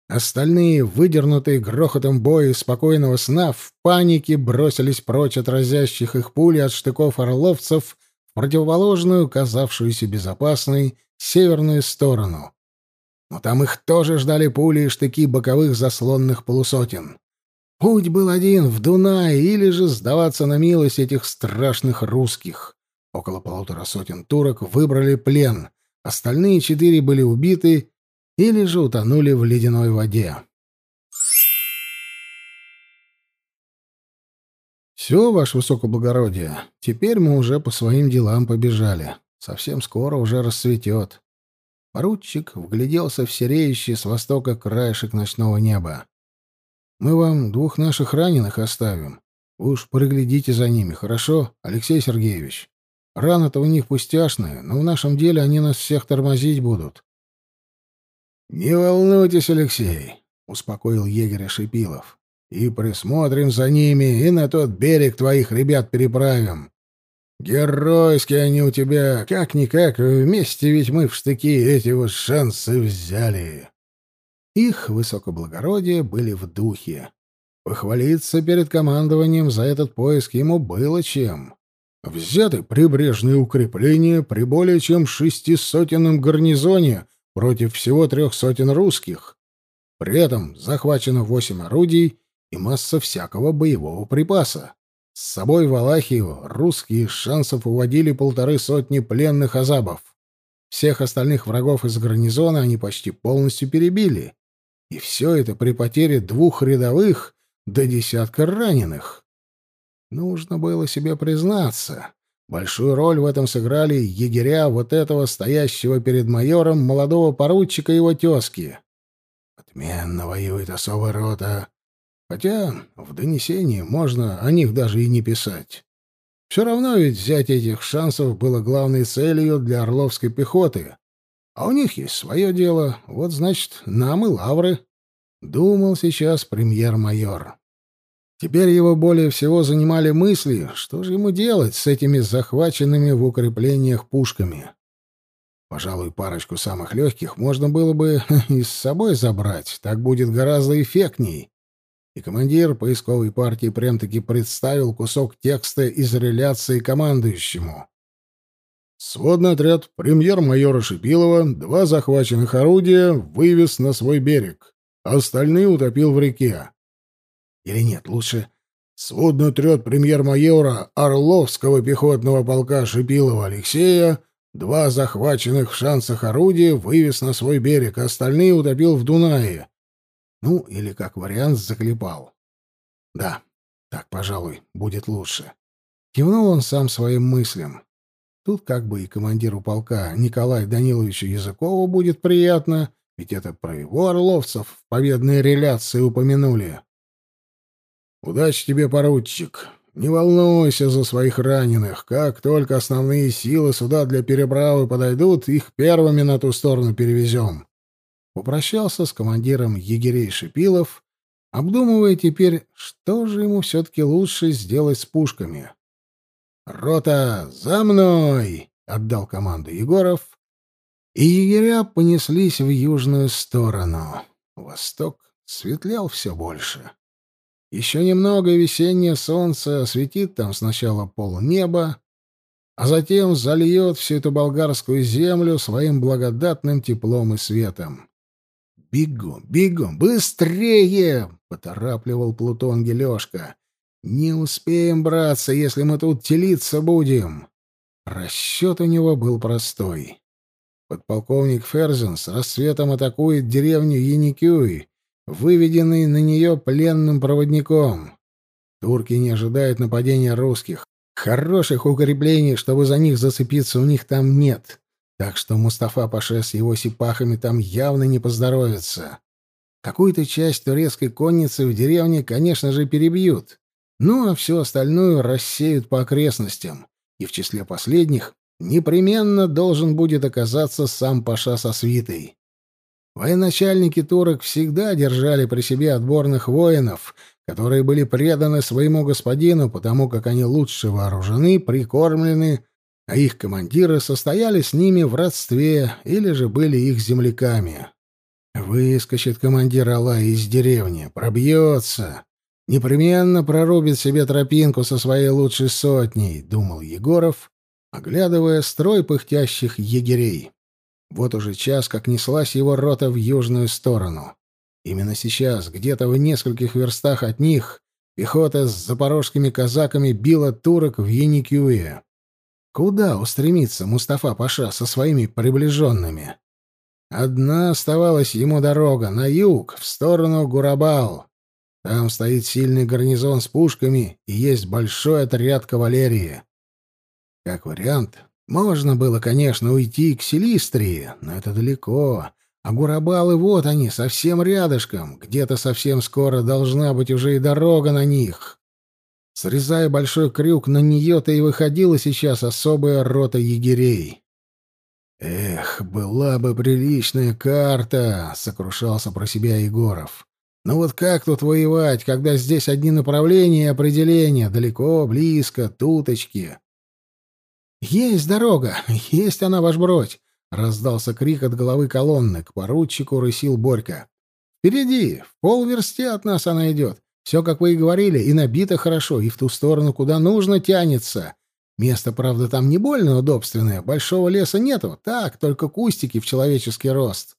Остальные, выдернутые грохотом боя и спокойного сна, в панике бросились прочь от разящих их пули от штыков орловцев в противоположную, казавшуюся безопасной, северную сторону. Но там их тоже ждали пули и штыки боковых заслонных полусотен. Путь был один — в Дунай, или же сдаваться на милость этих страшных русских. Около полутора сотен турок выбрали плен, остальные четыре были убиты или же утонули в ледяной воде. «Все, ваше высокоблагородие, теперь мы уже по своим делам побежали. Совсем скоро уже расцветет». Поручик вгляделся в сереющий с востока краешек ночного неба. «Мы вам двух наших раненых оставим. Вы уж приглядите за ними, хорошо, Алексей Сергеевич? Раны-то у них пустяшные, но в нашем деле они нас всех тормозить будут. «Не волнуйтесь, Алексей», — успокоил егеря Шипилов. «И присмотрим за ними, и на тот берег твоих ребят переправим. Геройские они у тебя, как-никак, вместе ведь мы в штыки эти вот шансы взяли». Их высокоблагородие были в духе. Похвалиться перед командованием за этот поиск ему было чем. Взяты прибрежные укрепления при более чем шестисотенном гарнизоне — против всего трех сотен русских. При этом захвачено восемь орудий и масса всякого боевого припаса. С собой в Алахию русские из шансов уводили полторы сотни пленных азабов. Всех остальных врагов из гарнизона они почти полностью перебили. И все это при потере двух рядовых до десятка раненых. Нужно было себе признаться. Большую роль в этом сыграли егеря вот этого стоящего перед майором молодого поручика его тезки. Отменно воюет особая рота. Хотя в донесении можно о них даже и не писать. Все равно ведь взять этих шансов было главной целью для орловской пехоты. А у них есть свое дело, вот, значит, нам и лавры. Думал сейчас премьер-майор. Теперь его более всего занимали мысли, что же ему делать с этими захваченными в укреплениях пушками. Пожалуй, парочку самых легких можно было бы и с собой забрать, так будет гораздо эффектней. И командир поисковой партии прям-таки представил кусок текста из реляции командующему. Сводный отряд премьер-майора Шипилова два захваченных орудия вывез на свой берег, остальные утопил в реке. Или нет, лучше сводный отряд премьер-майора Орловского пехотного полка Шипилова Алексея два захваченных в шансах орудия вывез на свой берег, а остальные утопил в Дунае. Ну, или, как вариант, заклепал. Да, так, пожалуй, будет лучше. Кивнул он сам своим мыслям. Тут как бы и командиру полка Николаю Даниловичу Языкову будет приятно, ведь это про его орловцев в победной реляции упомянули. «Удачи тебе, поручик. Не волнуйся за своих раненых. Как только основные силы сюда для переправы подойдут, их первыми на ту сторону перевезем». Попрощался с командиром егерей Шипилов, обдумывая теперь, что же ему все-таки лучше сделать с пушками. «Рота, за мной!» — отдал команду Егоров, и егеря понеслись в южную сторону. Восток светлял все больше. Еще немного, весеннее солнце осветит там сначала полнеба, а затем зальет всю эту болгарскую землю своим благодатным теплом и светом. «Бегом, бегом, быстрее!» — поторапливал Плутон Гелешка. «Не успеем, братцы, если мы тут телиться будем». Расчет у него был простой. Подполковник Ферзен с рассветом атакует деревню Яникюй, выведенный на нее пленным проводником. Турки не ожидают нападения русских. Хороших укреплений, чтобы за них зацепиться, у них там нет. Так что Мустафа Паше с его сипахами там явно не поздоровится. Какую-то часть турецкой конницы в деревне, конечно же, перебьют. Ну, а всю остальную рассеют по окрестностям. И в числе последних непременно должен будет оказаться сам Паша со свитой. Военачальники турок всегда держали при себе отборных воинов, которые были преданы своему господину, потому как они лучше вооружены, прикормлены, а их командиры состояли с ними в родстве или же были их земляками. Выскочит командир Аллая из деревни, пробьется, непременно прорубит себе тропинку со своей лучшей сотней, — думал Егоров, оглядывая строй пыхтящих егерей. Вот уже час, как неслась его рота в южную сторону. Именно сейчас, где-то в нескольких верстах от них, пехота с запорожскими казаками била турок в Яникюе. Куда устремится Мустафа Паша со своими приближенными? Одна оставалась ему дорога, на юг, в сторону Гурабал. Там стоит сильный гарнизон с пушками и есть большой отряд кавалерии. Как вариант, можно было, конечно, уйти к Селистрии, но это далеко. А Гурабалы вот они, совсем рядышком. Где-то совсем скоро должна быть уже и дорога на них. Срезая большой крюк, на нее-то и выходила сейчас особая рота егерей. «Эх, была бы приличная карта!» — сокрушался про себя Егоров. «Ну вот как тут воевать, когда здесь одни направления и определения, далеко, близко, туточки?» «Есть дорога! Есть она, ваш бродь!» — раздался крик от головы колонны. К поручику рысил Борька. «Впереди! В полверсти от нас она идет. Все, как вы и говорили, и набито хорошо, и в ту сторону, куда нужно, тянется. Место, правда, там не больно удобственное, большого леса нету, так, только кустики в человеческий рост».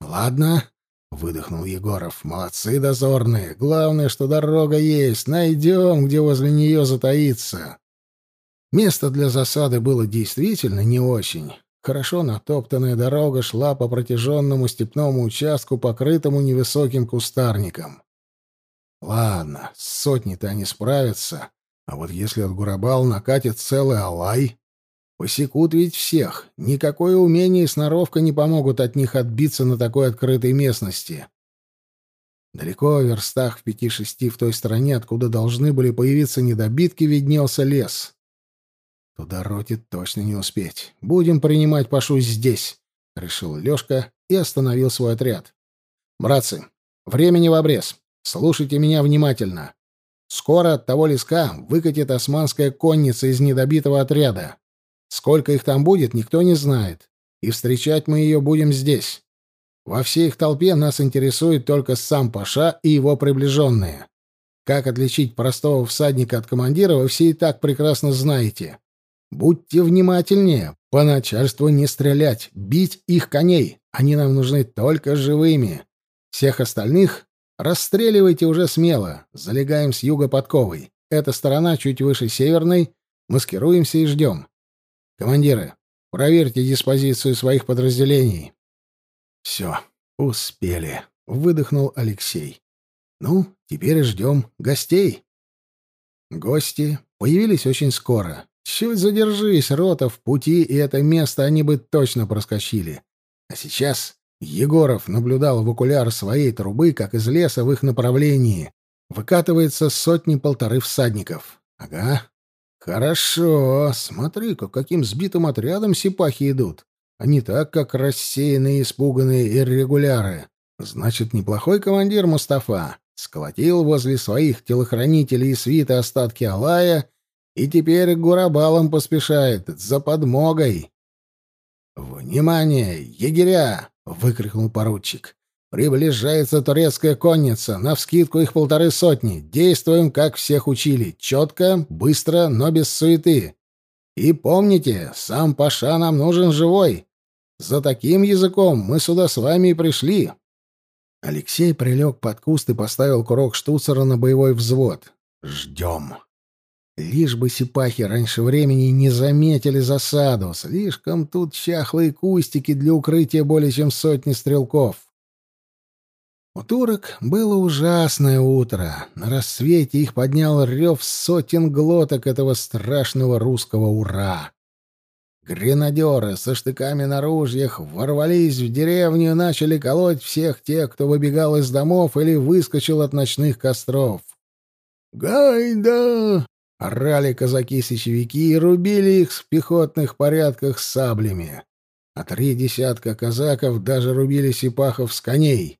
«Ладно», — выдохнул Егоров. «Молодцы дозорные. Главное, что дорога есть. Найдем, где возле нее затаиться». Место для засады было действительно не очень. Хорошо натоптанная дорога шла по протяженному степному участку, покрытому невысоким кустарником. Ладно, с сотней-то они справятся, а вот если от Гурабал накатит целый алай, посекут ведь всех. Никакое умение и сноровка не помогут от них отбиться на такой открытой местности. Далеко в верстах в пяти-шести в той стороне, откуда должны были появиться недобитки, виднелся лес. Туда роте точно не успеть. Будем принимать Пашу здесь, — решил Лёшка и остановил свой отряд. Братцы, времени в обрез. Слушайте меня внимательно. Скоро от того леска выкатит османская конница из недобитого отряда. Сколько их там будет, никто не знает. И встречать мы ее будем здесь. Во всей их толпе нас интересует только сам Паша и его приближенные. Как отличить простого всадника от командира, вы все и так прекрасно знаете. Будьте внимательнее. По начальству не стрелять, бить их коней. Они нам нужны только живыми. Всех остальных Расстреливайте уже смело. Залегаем с юга подковой. Эта сторона чуть выше северной. Маскируемся и ждем. Командиры, проверьте диспозицию своих подразделений. Все, успели. Выдохнул Алексей. Ну, теперь ждем гостей. Гости появились очень скоро. Чуть задержись, рота в пути, и это место они бы точно проскочили. А сейчас Егоров наблюдал в окуляр своей трубы, как из леса в их направлении. Выкатывается сотни-полторы всадников. Ага. Хорошо. Смотри-ка, каким сбитым отрядом сипахи идут. А не так, как рассеянные, испуганные иррегуляры. Значит, неплохой командир Мустафа. Сколотил возле своих телохранителей и свита остатки Алая и теперь к Гурабалам поспешает за подмогой. «Внимание, егеря!» — выкрикнул поручик. «Приближается турецкая конница, навскидку их полторы сотни. Действуем, как всех учили, четко, быстро, но без суеты. И помните, сам Паша нам нужен живой. За таким языком мы сюда с вами и пришли». Алексей прилег под куст и поставил курок штуцера на боевой взвод. «Ждем». Лишь бы сипахи раньше времени не заметили засаду. Слишком тут чахлые кустики для укрытия более чем сотни стрелков. У турок было ужасное утро. На рассвете их поднял рев сотен глоток этого страшного русского «Ура!». Гренадеры со штыками на ружьях ворвались в деревню и начали колоть всех тех, кто выбегал из домов или выскочил от ночных костров. «Гайда! Орали казаки-сечевики и рубили их в пехотных порядках саблями. А три десятка казаков даже рубили сипахов с коней.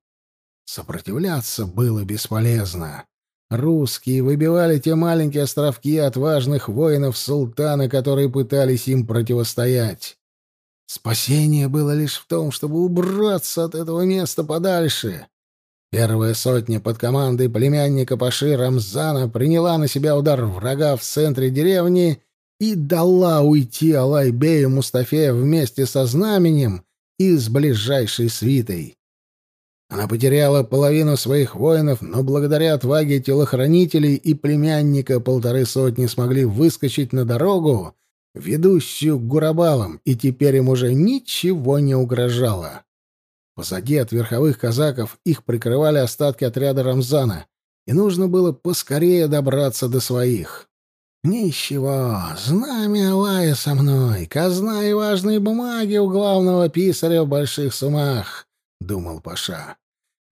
Сопротивляться было бесполезно. Русские выбивали те маленькие островки отважных воинов султана, которые пытались им противостоять. Спасение было лишь в том, чтобы убраться от этого места подальше. Первая сотня под командой племянника Паши Рамзана приняла на себя удар врага в центре деревни и дала уйти Алайбею Мустафе вместе со знаменем и с ближайшей свитой. Она потеряла половину своих воинов, но благодаря отваге телохранителей и племянника полторы сотни смогли выскочить на дорогу, ведущую к Гурабалам, и теперь им уже ничего не угрожало. Позади от верховых казаков их прикрывали остатки отряда Рамзана, и нужно было поскорее добраться до своих. «Ничего, знамя Алая со мной, казна и важные бумаги у главного писаря в больших сумах», — думал Паша.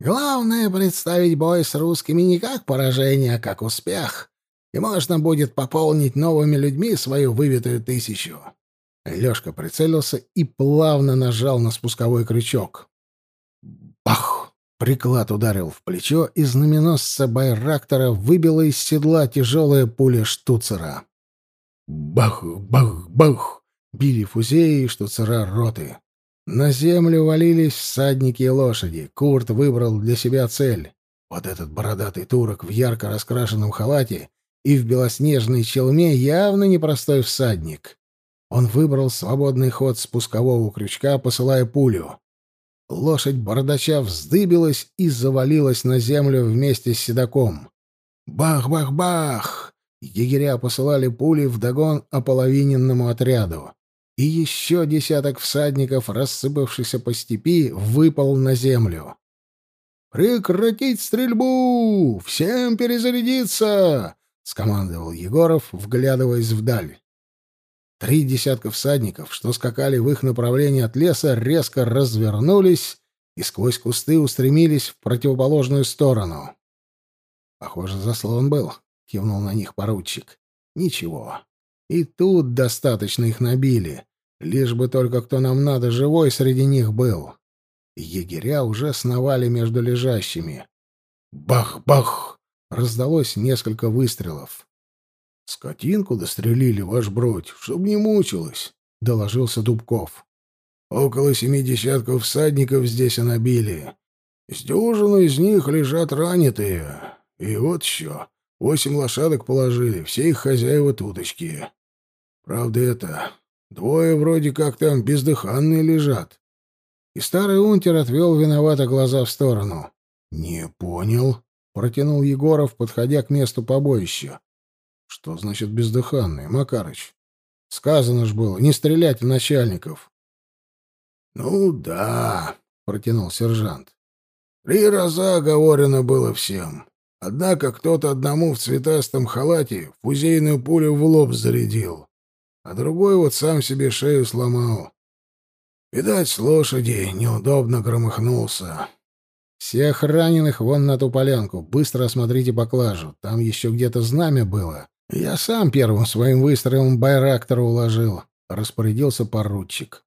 «Главное — представить бой с русскими не как поражение, а как успех, и можно будет пополнить новыми людьми свою выбитую тысячу». Лёшка прицелился и плавно нажал на спусковой крючок. Бах! Приклад ударил в плечо, и знаменосца Байрактора выбила из седла тяжелая пуля штуцера. Бах! Бах! Бах! Били фузеи и штуцера роты. На землю валились всадники и лошади. Курт выбрал для себя цель. Вот этот бородатый турок в ярко раскрашенном халате и в белоснежной челме явно непростой всадник. Он выбрал свободный ход спускового крючка, посылая пулю. Лошадь бородача вздыбилась и завалилась на землю вместе с седаком. Бах-бах-бах! Егеря посылали пули вдогон ополовиненному отряду. И еще десяток всадников, рассыпавшихся по степи, выпал на землю. «Прекратить стрельбу! Всем перезарядиться!» — скомандовал Егоров, вглядываясь вдаль. Три десятка всадников, что скакали в их направлении от леса, резко развернулись и сквозь кусты устремились в противоположную сторону. «Похоже, заслон был», — кивнул на них поручик. «Ничего. И тут достаточно их набили, лишь бы только кто нам надо живой среди них был». Егеря уже сновали между лежащими. «Бах-бах!» — раздалось несколько выстрелов. «Скотинку дострелили, ваш бродь, чтоб не мучилась», — доложился Дубков. «Около семи десятков всадников здесь набили. С дюжину из них лежат ранитые. И вот еще, восемь лошадок положили, все их хозяева туточки. Правда это, двое вроде как там бездыханные лежат». И старый унтер отвел виновато глаза в сторону. Не понял, протянул Егоров, подходя к месту побоища. Что значит бездыханный, Макарыч? Сказано ж было, не стрелять в начальников. Ну да, протянул сержант. Три раза оговорено было всем. Однако кто-то одному в цветастом халате фузейную пулю в лоб зарядил, а другой вот сам себе шею сломал. Видать, с лошади неудобно громыхнулся. Всех раненых вон на ту полянку. Быстро осмотрите поклажу. Там еще где-то знамя было. Я сам первым своим выстрелом байрактора уложил. Распорядился поручик.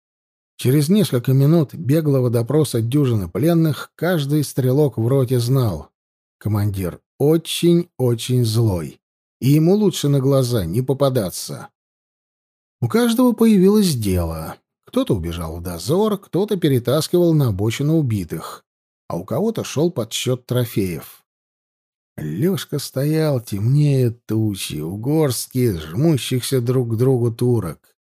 Через несколько минут беглого допроса дюжины пленных каждый стрелок в роте знал. Командир очень-очень злой. И ему лучше на глаза не попадаться. У каждого появилось дело. Кто-то убежал в дозор, кто-то перетаскивал на обочину убитых а у кого-то шел подсчет трофеев. Лёшка стоял темнее тучи, у горстки жмущихся друг к другу турок.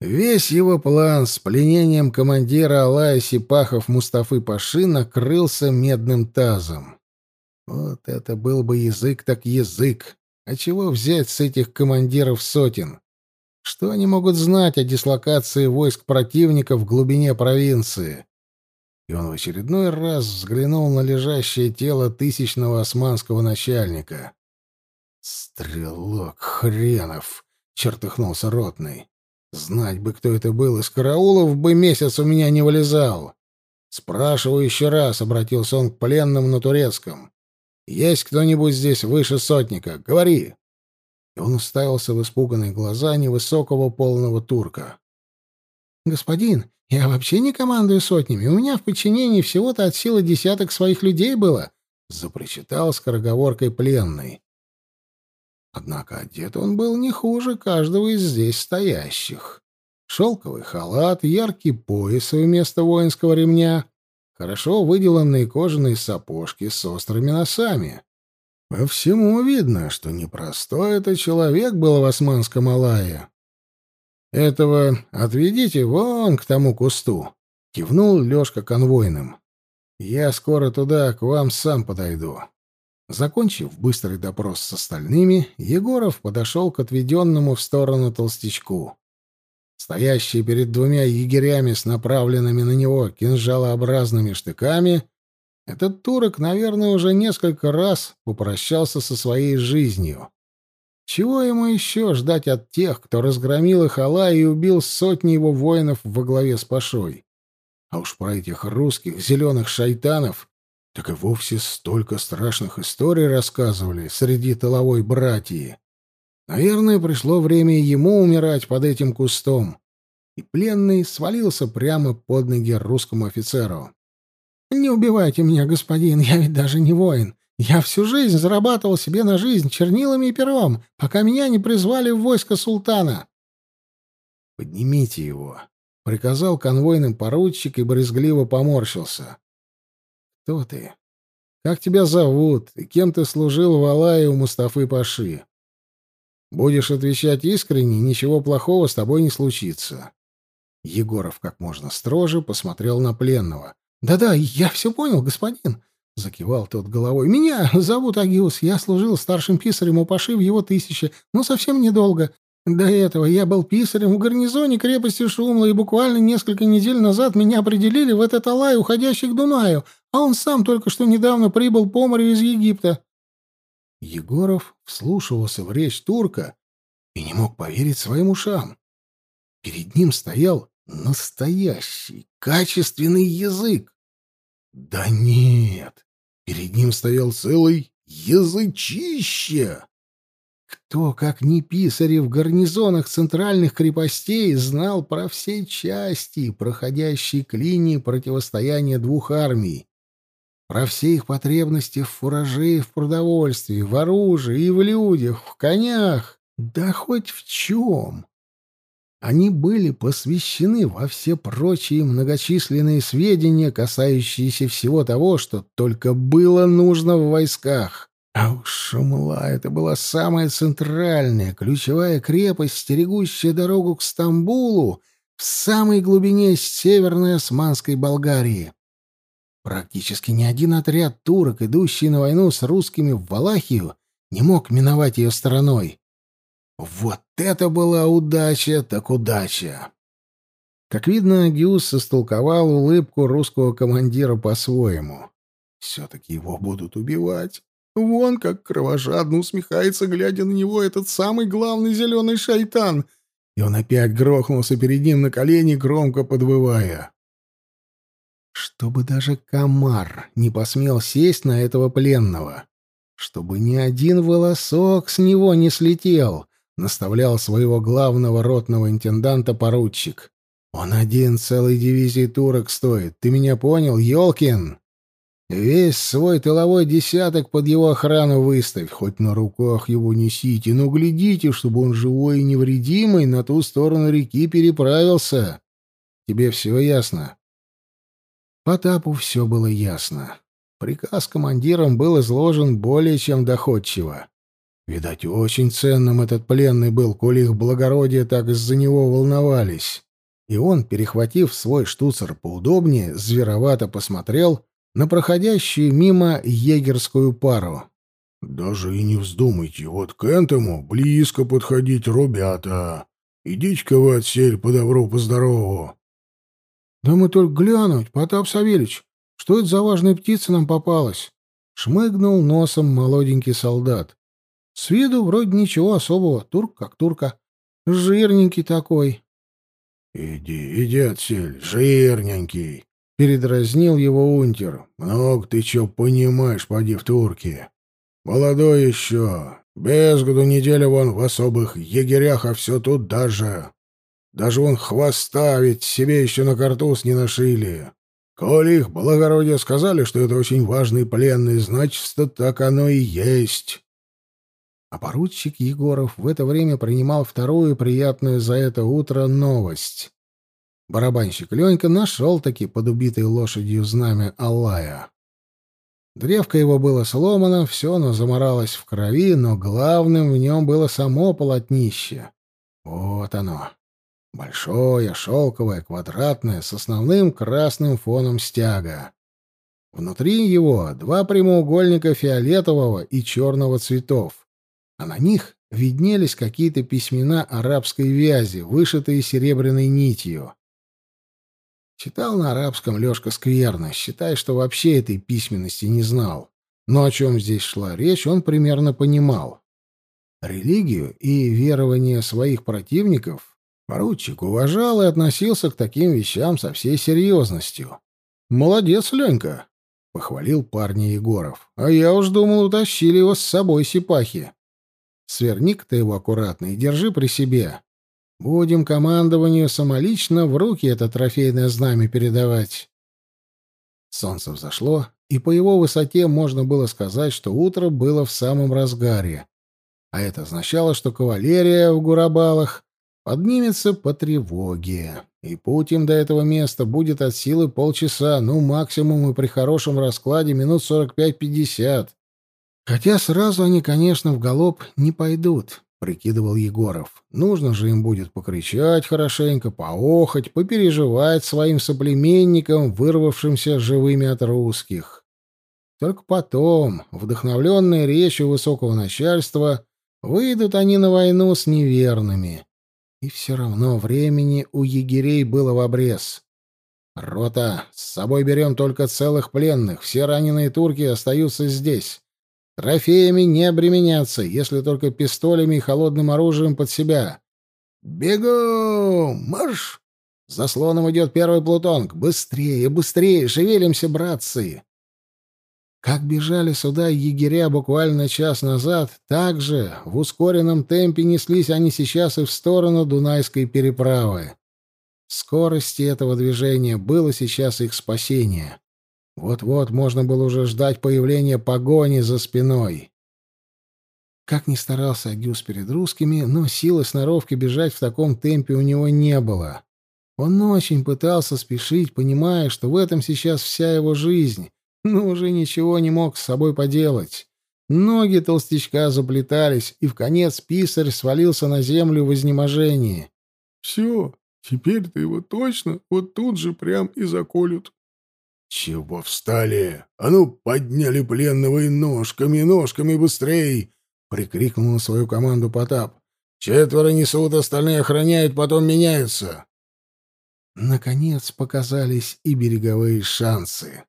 Весь его план с пленением командира Алая Сипахов Мустафы Паши накрылся медным тазом. Вот это был бы язык так язык. А чего взять с этих командиров сотен? Что они могут знать о дислокации войск противника в глубине провинции? И он в очередной раз взглянул на лежащее тело тысячного османского начальника. «Стрелок хренов!» — чертыхнулся ротный. «Знать бы, кто это был, из караулов бы месяц у меня не вылезал!» «Спрашиваю еще раз», — обратился он к пленным на турецком. «Есть кто-нибудь здесь выше сотника? Говори!» И он уставился в испуганные глаза невысокого полного турка. «Господин, я вообще не командую сотнями. У меня в подчинении всего-то от силы десяток своих людей было», — запричитал скороговоркой пленный. Однако одет он был не хуже каждого из здесь стоящих. Шелковый халат, яркий пояс вместо воинского ремня, хорошо выделанные кожаные сапожки с острыми носами. По всему видно, что непростой это человек был в Османском Алае. «Этого отведите вон к тому кусту», — кивнул Лёшка конвойным. «Я скоро туда к вам сам подойду». Закончив быстрый допрос с остальными, Егоров подошел к отведенному в сторону толстячку. Стоящий перед двумя егерями с направленными на него кинжалообразными штыками, этот турок, наверное, уже несколько раз попрощался со своей жизнью. Чего ему еще ждать от тех, кто разгромил их Алла и убил сотни его воинов во главе с Пашой? А уж про этих русских зеленых шайтанов так и вовсе столько страшных историй рассказывали среди тыловой братьи. Наверное, пришло время ему умирать под этим кустом. И пленный свалился прямо под ноги русскому офицеру. «Не убивайте меня, господин, я ведь даже не воин. Я всю жизнь зарабатывал себе на жизнь чернилами и пером, пока меня не призвали в войско султана. «Поднимите его», — приказал конвойным поручик и брезгливо поморщился. «Кто ты? Как тебя зовут? И кем ты служил в Алае у Мустафы Паши? Будешь отвечать искренне, ничего плохого с тобой не случится». Егоров как можно строже посмотрел на пленного. «Да-да, я все понял, господин. — закивал тот головой. «Меня зовут Агиус. Я служил старшим писарем у Паши в его тысяче, но совсем недолго. До этого я был писарем в гарнизоне крепости Шумла, и буквально несколько недель назад меня определили в этот Алай, уходящий к Дунаю, а он сам только что недавно прибыл по морю из Египта». Егоров вслушивался в речь турка и не мог поверить своим ушам. Перед ним стоял настоящий, качественный язык. Да нет, перед ним стоял целый язычище. Кто, как ни писари в гарнизонах центральных крепостей, знал про все части, проходящие к линии противостояния двух армий, про все их потребности в фураже и в продовольствии, в оружии и в людях, в конях, да хоть в чем. Они были посвящены во все прочие многочисленные сведения, касающиеся всего того, что только было нужно в войсках. А уж Шумла — это была самая центральная, ключевая крепость, стерегущая дорогу к Стамбулу в самой глубине северной османской Болгарии. Практически ни один отряд турок, идущий на войну с русскими в Валахию, не мог миновать ее стороной. Вот это была удача, так удача! Как видно, Гюс истолковал улыбку русского командира по-своему. Все-таки его будут убивать. Вон как кровожадно усмехается, глядя на него, этот самый главный зеленый шайтан. И он опять грохнулся перед ним на колени, громко подвывая. Чтобы даже комар не посмел сесть на этого пленного. Чтобы ни один волосок с него не слетел, наставлял своего главного ротного интенданта поручик. Он один целой дивизии турок стоит. Ты меня понял, Ёлкин? Весь свой тыловой десяток под его охрану выставь, хоть на руках его несите, но глядите, чтобы он живой и невредимый на ту сторону реки переправился. Тебе все ясно?» Потапу все было ясно. Приказ командирам был изложен более чем доходчиво. Видать, очень ценным этот пленный был, коли их благородие так из-за него волновались. И он, перехватив свой штуцер поудобнее, зверовато посмотрел на проходящую мимо егерскую пару. «Даже и не вздумайте, вот к этому близко подходить, ребята. Идите-ка вы отсель по добру, по здорову». «Да мы только глянуть, Потап Савельич, что это за важная птица нам попалась?» Шмыгнул носом молоденький солдат. «С виду вроде ничего особого, турк как турка. Жирненький такой». «Иди, иди отсель, жирненький», — передразнил его унтер. «Много ты чё понимаешь, поди в турке. Молодой еще, без году неделя вон в особых егерях, а все тут даже. Даже вон хвоста ведь себе еще на картуз не нашили. Коли их благородие сказали, что это очень важный пленный, значит, так оно и есть». А поручик Егоров в это время принимал вторую приятную за это утро новость. Барабанщик Ленька нашел-таки под убитой лошадью знамя Аллая. Древко его было сломано, все оно заморалось в крови, но главным в нем было само полотнище. Вот оно. Большое, шелковое, квадратное, с основным красным фоном стяга. Внутри его два прямоугольника фиолетового и черного цветов, а на них виднелись какие-то письмена арабской вязи, вышитые серебряной нитью. Читал на арабском Лёшка скверно, считая, что вообще этой письменности не знал. Но о чем здесь шла речь, он примерно понимал. Религию и верование своих противников поручик уважал и относился к таким вещам со всей серьезностью. «Молодец, Ленька!» — похвалил парня Егоров. «А я уж думал, утащили его с собой сипахи. Сверни-ка его аккуратно и держи при себе. Будем командованию самолично в руки это трофейное знамя передавать. Солнце взошло, и по его высоте можно было сказать, что утро было в самом разгаре. А это означало, что кавалерия в Гурабалах поднимется по тревоге, и путь им до этого места будет от силы полчаса, ну, максимум и при хорошем раскладе минут сорок пять-пятьдесят. Хотя сразу они, конечно, в галоп не пойдут прикидывал Егоров. Нужно же им будет покричать хорошенько, поохать, попереживать своим соплеменникам, вырвавшимся живыми от русских. Только потом, вдохновленные речью высокого начальства, выйдут они на войну с неверными. И все равно времени у егерей было в обрез. «Рота, с собой берем только целых пленных, все раненые турки остаются здесь. Трофеями не обременяться, если только пистолями и холодным оружием под себя. Бегу! Марш! За слоном идет первый плутонг. Быстрее, быстрее, шевелимся, братцы! Как бежали сюда егеря буквально час назад, так же в ускоренном темпе неслись они сейчас и в сторону Дунайской переправы. Скорости этого движения было сейчас их спасение. Вот-вот можно было уже ждать появления погони за спиной. Как ни старался Агюс перед русскими, но силы сноровки бежать в таком темпе у него не было. Он очень пытался спешить, понимая, что в этом сейчас вся его жизнь, но уже ничего не мог с собой поделать. Ноги толстячка заплетались, и в конец писарь свалился на землю в изнеможении. «Все, теперь-то его точно вот тут же прям и заколют», «Чего встали? А ну, подняли пленного и ножками, ножками быстрей!» — прикрикнул на свою команду Потап. «Четверо несут, остальные охраняют, потом меняются». Наконец показались и береговые шансы.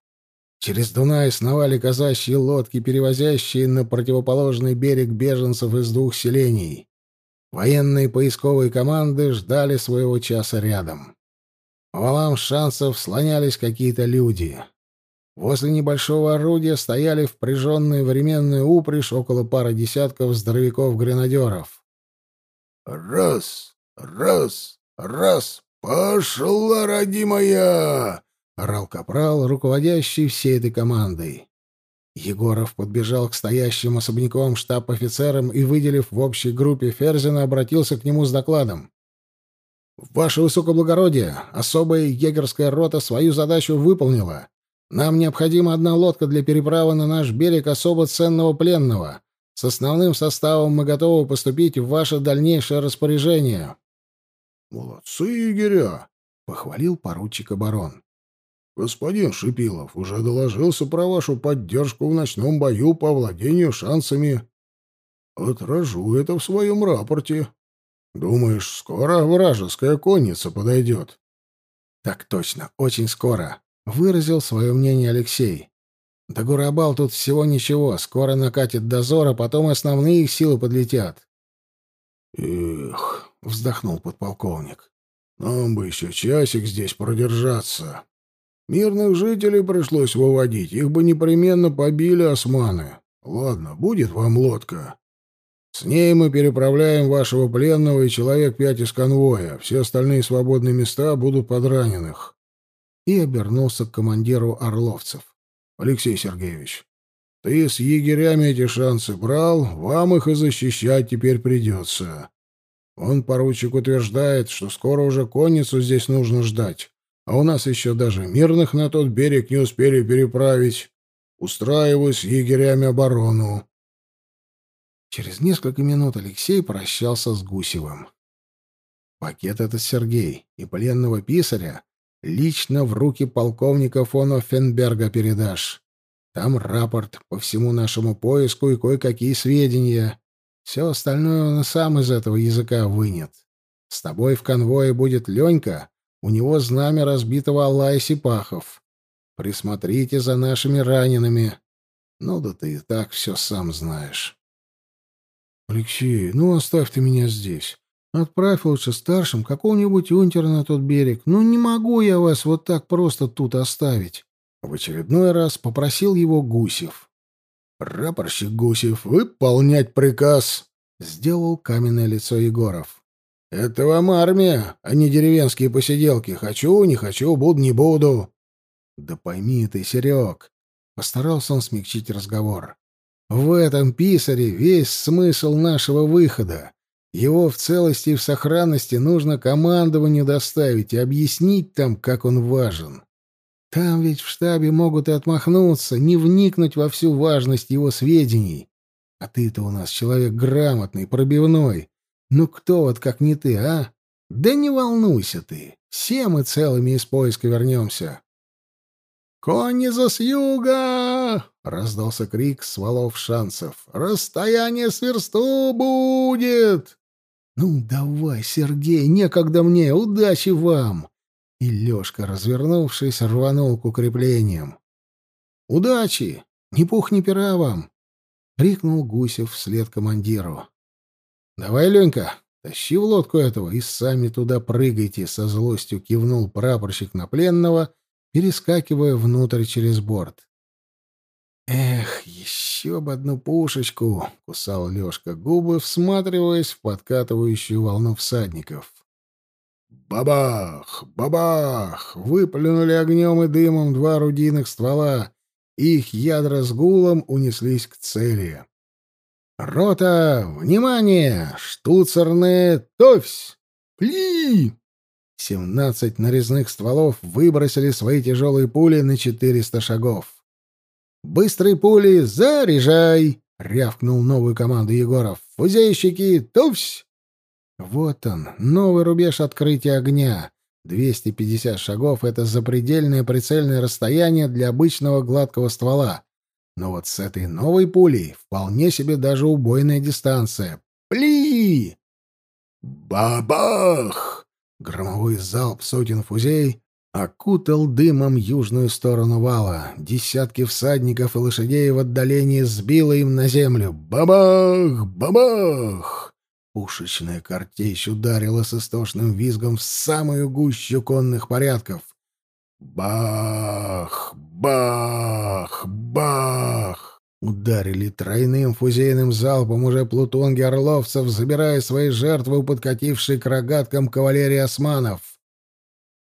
Через Дунай сновали казачьи лодки, перевозящие на противоположный берег беженцев из двух селений. Военные поисковые команды ждали своего часа рядом. Валам шансов слонялись какие-то люди. Возле небольшого орудия стояли впряженные временную упряжь около пары десятков здоровяков-гренадеров. «Раз, раз, раз, пошла, родимая!» — орал капрал, руководящий всей этой командой. Егоров подбежал к стоящим особняком штаб-офицерам и, выделив в общей группе Ферзина, обратился к нему с докладом. «Ваше высокоблагородие, особая егерская рота свою задачу выполнила. Нам необходима одна лодка для переправы на наш берег особо ценного пленного. С основным составом мы готовы поступить в ваше дальнейшее распоряжение». «Молодцы, егеря!» — похвалил поручик оборон. Господин Шипилов уже доложился про вашу поддержку в ночном бою по владению шансами. Отражу это в своем рапорте. Думаешь, скоро вражеская конница подойдет? Так точно, очень скоро, выразил свое мнение Алексей. До Гурабал тут всего ничего, скоро накатит дозор, а потом основные их силы подлетят. Эх, вздохнул подполковник. Нам бы еще часик здесь продержаться. Мирных жителей пришлось выводить, их бы непременно побили османы. Ладно, будет вам лодка. С ней мы переправляем вашего пленного и человек пять из конвоя. Все остальные свободные места будут под раненых. И обернулся к командиру Орловцев. Алексей Сергеевич, ты с егерями эти шансы брал, вам их и защищать теперь придется. Он, поручик, утверждает, что скоро уже конницу здесь нужно ждать а у нас еще даже мирных на тот берег не успели переправить. Устраиваю с егерями оборону. Через несколько минут Алексей прощался с Гусевым. Пакет этот Сергей и пленного писаря лично в руки полковника фон Оффенберга передашь. Там рапорт по всему нашему поиску и кое-какие сведения. Все остальное он сам из этого языка вынет. С тобой в конвое будет Ленька, у него знамя разбитого Аллая Сипахов. Присмотрите за нашими ранеными. Ну да ты и так все сам знаешь. Алексей, ну оставь ты меня здесь. Отправь лучше старшим какого-нибудь унтера на тот берег. Ну не могу я вас вот так просто тут оставить. В очередной раз попросил его Гусев. «Прапорщик Гусев, выполнять приказ!» — сделал каменное лицо Егоров. Это вам армия, а не деревенские посиделки. Хочу, не хочу, буду, не буду. Да пойми ты, Серег. Постарался он смягчить разговор. В этом писаре весь смысл нашего выхода. Его в целости и в сохранности нужно командованию доставить и объяснить там, как он важен. Там ведь в штабе могут и отмахнуться, не вникнуть во всю важность его сведений. А ты-то у нас человек грамотный, пробивной. Ну кто вот как не ты, а? Да не волнуйся ты. Все мы целыми из поиска вернемся. «Конница с юга!» — раздался крик с валов шансов. «Расстояние с версту будет!» «Ну, давай, Сергей, некогда мне, удачи вам!» И Лёшка, развернувшись, рванул к укреплениям. «Удачи! Ни пух, ни пера вам!» — крикнул Гусев вслед командиру. «Давай, Ленька, тащи в лодку этого и сами туда прыгайте», — со злостью кивнул прапорщик на пленного, перескакивая внутрь через борт. «Эх, еще бы одну пушечку!» — кусал Лешка губы, всматриваясь в подкатывающую волну всадников. «Бабах! Бабах!» — выплюнули огнем и дымом два орудийных ствола. Их ядра с гулом унеслись к цели. «Рота! Внимание! Штуцерные! Товсь! Пли!» Семнадцать нарезных стволов выбросили свои тяжелые пули на четыреста шагов. «Быстрые пули! Заряжай!» — рявкнул новую команду Егоров. «Фузейщики! Товсь!» Вот он, новый рубеж открытия огня. 250 шагов — это запредельное прицельное расстояние для обычного гладкого ствола. Но вот с этой новой пулей вполне себе даже убойная дистанция. Пли! Бабах! Громовой залп сотен фузей окутал дымом южную сторону вала. Десятки всадников и лошадей в отдалении сбило им на землю. Бабах! Бабах! Пушечная картечь ударила с истошным визгом в самую гущу конных порядков. Бах! Бах! Бах! Ударили тройным фузейным залпом уже плутонги орловцев, забирая свои жертвы у подкатившей к рогаткам кавалерии османов.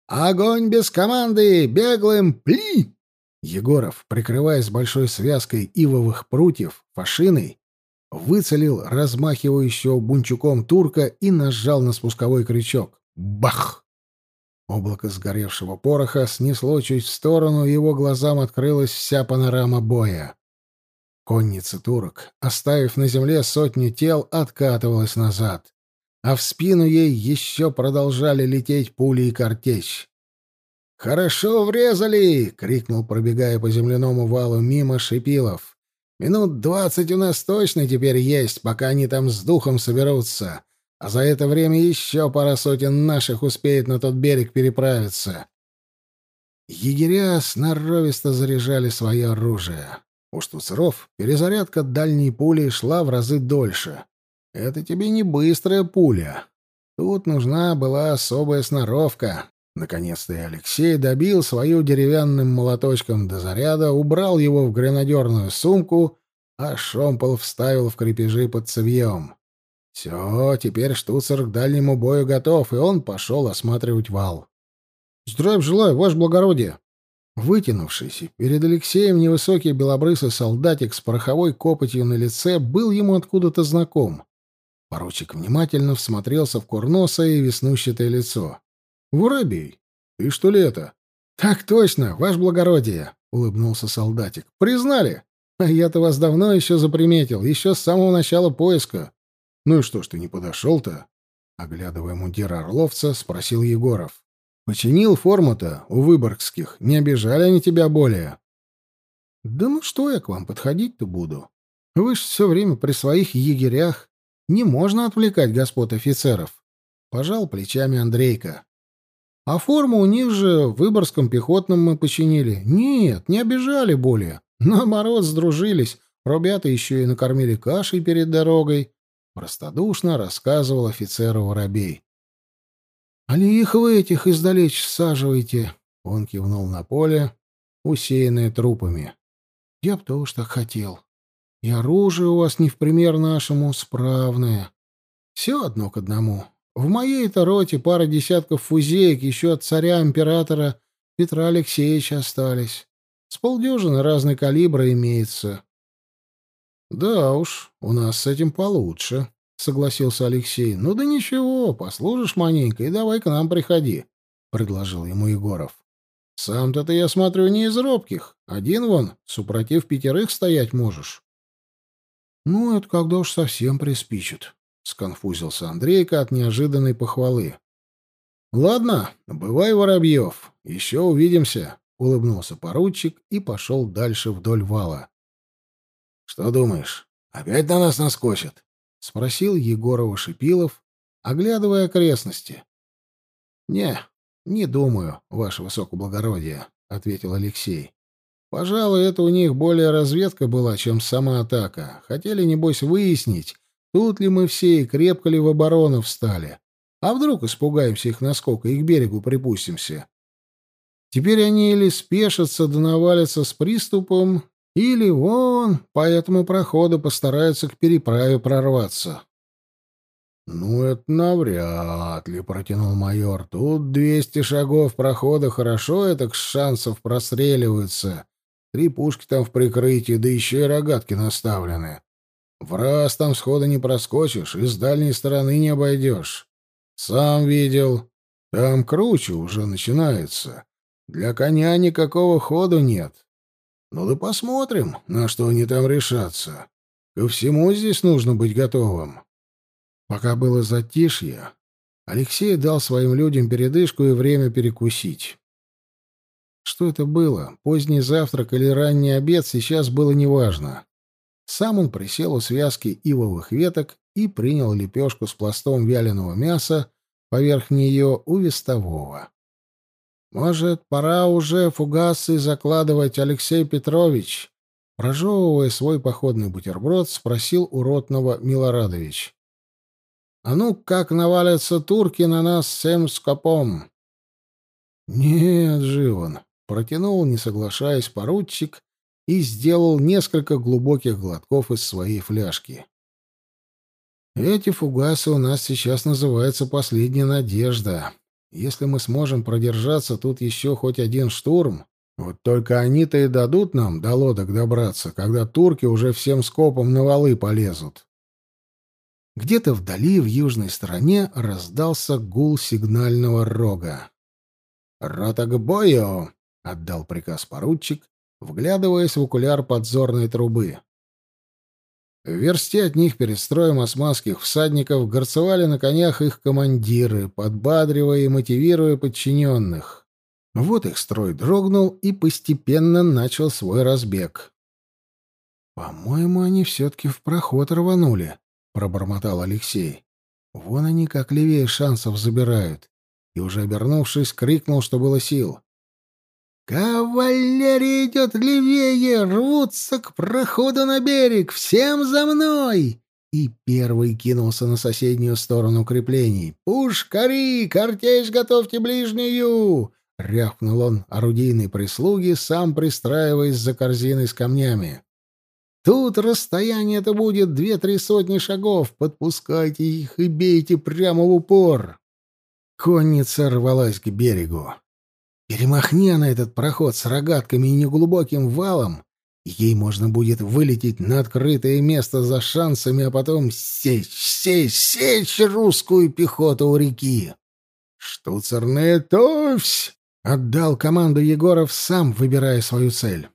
«Огонь без команды! Беглым! Пли!» Егоров, прикрываясь большой связкой ивовых прутьев, фашиной, выцелил размахивающего бунчуком турка и нажал на спусковой крючок. Бах! Облако сгоревшего пороха снесло чуть в сторону, и его глазам открылась вся панорама боя. Конница турок, оставив на земле сотню тел, откатывалась назад, а в спину ей еще продолжали лететь пули и картечь. «Хорошо врезали!» — крикнул, пробегая по земляному валу мимо Шипилов. Минут двадцать у нас точно теперь есть, пока они там с духом соберутся. А за это время еще пара сотен наших успеет на тот берег переправиться. Егеря сноровисто заряжали свое оружие. У штуцеров перезарядка дальней пули шла в разы дольше. Это тебе не быстрая пуля. Тут нужна была особая сноровка, Наконец-то и Алексей добил свою деревянным молоточком до заряда, убрал его в гренадерную сумку, а шомпол вставил в крепежи под цевьем. Все, теперь штуцер к дальнему бою готов, и он пошел осматривать вал. «Здравия желаю, ваше благородие!» Вытянувшийся перед Алексеем невысокий белобрысый солдатик с пороховой копотью на лице был ему откуда-то знаком. Поручик внимательно всмотрелся в курносое и веснущатое лицо. «Воробей, ты что ли это?» «Так точно, ваше благородие», — улыбнулся солдатик. «Признали? А я-то вас давно еще заприметил, еще с самого начала поиска». «Ну и что ж ты не подошел-то?» Оглядывая мундир орловца, спросил Егоров. «Починил форму-то у выборгских. Не обижали они тебя более?» «Да ну что я к вам подходить-то буду? Вы ж все время при своих егерях. Не можно отвлекать господ офицеров». Пожал плечами Андрейка. А форму у них же в Выборгском пехотном мы починили. Нет, не обижали более. Наоборот, сдружились. Ребята еще и накормили кашей перед дорогой. Простодушно рассказывал офицеру Воробей. — А ли их вы этих издалечь саживаете? Он кивнул на поле, усеянное трупами. — Я б тоже так хотел. И оружие у вас не в пример нашему справное. Все одно к одному. В моей-то роте пара десятков фузеек еще от царя-императора Петра Алексеевича остались. С полдюжины разной калибра имеется. — Да уж, у нас с этим получше, — согласился Алексей. — Ну да ничего, послужишь маленько и давай к нам приходи, — предложил ему Егоров. — Сам-то ты, я смотрю, не из робких. Один вон, супротив пятерых стоять можешь. — Ну, это когда уж совсем приспичит, сконфузился Андрейка от неожиданной похвалы. Ладно, бывай, Воробьев, еще увидимся, улыбнулся поручик и пошел дальше вдоль вала. Что думаешь, опять на нас наскочат? спросил Егорова Шипилов, оглядывая окрестности. Не, не думаю, ваше высокоблагородие, ответил Алексей. Пожалуй, это у них более разведка была, чем сама атака. Хотели небось выяснить, Тут ли мы все и крепко ли в оборону встали? А вдруг испугаемся их наскока и к берегу припустимся? Теперь они или спешатся да навалятся с приступом, или вон по этому проходу постараются к переправе прорваться. «Ну, это навряд ли», — протянул майор. «Тут двести шагов прохода хорошо, это к шансов простреливаются. Три пушки там в прикрытии, да еще и рогатки наставлены. В раз там схода не проскочишь и с дальней стороны не обойдешь. Сам видел. Там круче уже начинается. Для коня никакого ходу нет. Ну да посмотрим, на что они там решатся. Ко всему здесь нужно быть готовым. Пока было затишье, Алексей дал своим людям передышку и время перекусить. Что это было, поздний завтрак или ранний обед, сейчас было неважно. Сам он присел у связки ивовых веток и принял лепешку с пластом вяленого мяса поверх нее у вестового. «Может, пора уже фугасы закладывать, Алексей Петрович?» Прожевывая свой походный бутерброд, спросил у ротного Милорадович. «А ну, как навалятся турки на нас всем скопом?» «Нет, Живан», — протянул, не соглашаясь, поручик и сделал несколько глубоких глотков из своей фляжки. «Эти фугасы у нас сейчас называются «Последняя надежда». Если мы сможем продержаться тут еще хоть один штурм, вот только они-то и дадут нам до лодок добраться, когда турки уже всем скопом на валы полезут. Где-то вдали, в южной стороне, раздался гул сигнального рога. «Рота к бою!» — отдал приказ поручик, вглядываясь в окуляр подзорной трубы. В версте от них перед строем османских всадников горцевали на конях их командиры, подбадривая и мотивируя подчиненных. Вот их строй дрогнул и постепенно начал свой разбег. «По-моему, они все-таки в проход рванули», — пробормотал Алексей. «Вон они как левее шансов забирают». И уже обернувшись, крикнул, что было сил. «Кавалерия идет левее! Рвутся к проходу на берег! Всем за мной!» И первый кинулся на соседнюю сторону укреплений. «Пушкари! Картечь готовьте ближнюю!» — рявкнул он орудийной прислуги, сам пристраиваясь за корзиной с камнями. «Тут расстояние-то будет две-три сотни шагов. Подпускайте их и бейте прямо в упор!» Конница рвалась к берегу. Перемахни на этот проход с рогатками и неглубоким валом, ей можно будет вылететь на открытое место за шансами, а потом сечь, сечь, сечь русскую пехоту у реки. «Штуцерная товсь!» — отдал команду Егоров, сам выбирая свою цель.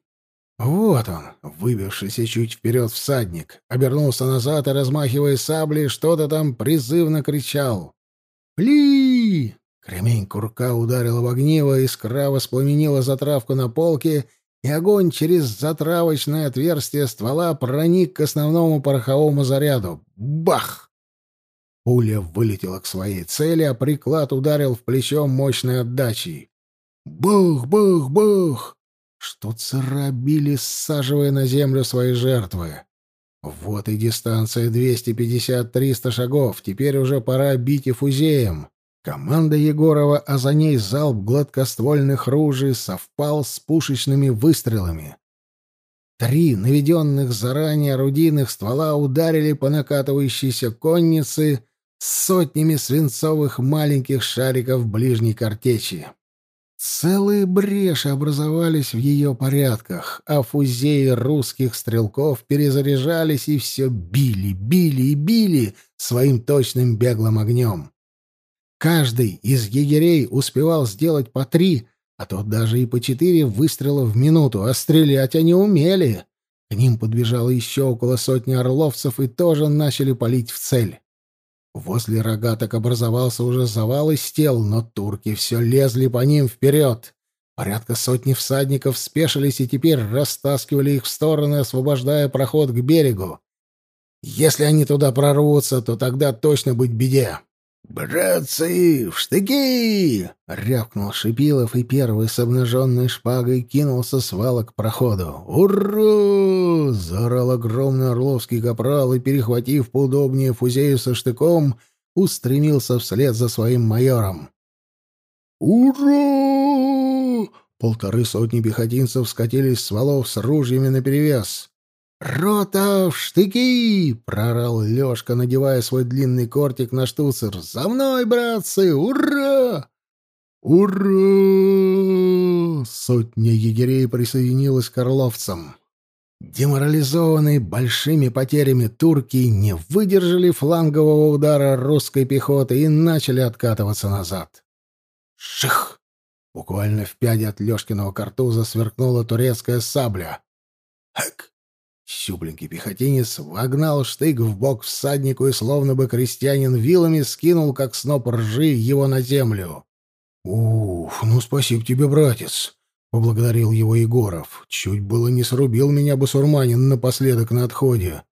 Вот он, выбившийся чуть вперед всадник, обернулся назад и, размахивая саблей, что-то там призывно кричал. «Пли!» Кремень курка ударила в огниво, искра воспламенила затравку на полке, и огонь через затравочное отверстие ствола проник к основному пороховому заряду. Бах! Пуля вылетела к своей цели, а приклад ударил в плечо мощной отдачей. Бах, бах, бах! Что царабили, саживая на землю свои жертвы. Вот и дистанция 250-300 шагов. Теперь уже пора бить и фузеем. Команда Егорова, а за ней залп гладкоствольных ружей совпал с пушечными выстрелами. Три наведенных заранее орудийных ствола ударили по накатывающейся коннице с сотнями свинцовых маленьких шариков ближней картечи. Целые бреши образовались в ее порядках, а фузеи русских стрелков перезаряжались и все били, били и били своим точным беглым огнем. Каждый из егерей успевал сделать по три, а то даже и по четыре выстрела в минуту, а стрелять они умели. К ним подбежало еще около сотни орловцев и тоже начали палить в цель. Возле рогаток образовался уже завал из тел, но турки все лезли по ним вперед. Порядка сотни всадников спешились и теперь растаскивали их в стороны, освобождая проход к берегу. Если они туда прорвутся, то тогда точно быть беде. «Братцы, в штыки!» — рявкнул Шипилов, и первый с обнаженной шпагой кинулся с вала к проходу. «Ура!» — заорал огромный орловский капрал и, перехватив поудобнее фузею со штыком, устремился вслед за своим майором. «Ура!» Полторы сотни пехотинцев скатились с валов с ружьями наперевес. «Рота в штыки!» — прорал Лёшка, надевая свой длинный кортик на штуцер. «За мной, братцы! Ура!» «Ура!» Сотня егерей присоединилась к орловцам. Деморализованные большими потерями турки не выдержали флангового удара русской пехоты и начали откатываться назад. Ших! Буквально в пяде от Лёшкиного картуза сверкнула турецкая сабля. Хэк! Щупленький пехотинец вогнал штык в бок всаднику и, словно бы крестьянин вилами, скинул, как сноп ржи, его на землю. «Уф, ну спасибо тебе, братец!» — поблагодарил его Егоров. «Чуть было не срубил меня басурманин напоследок на отходе.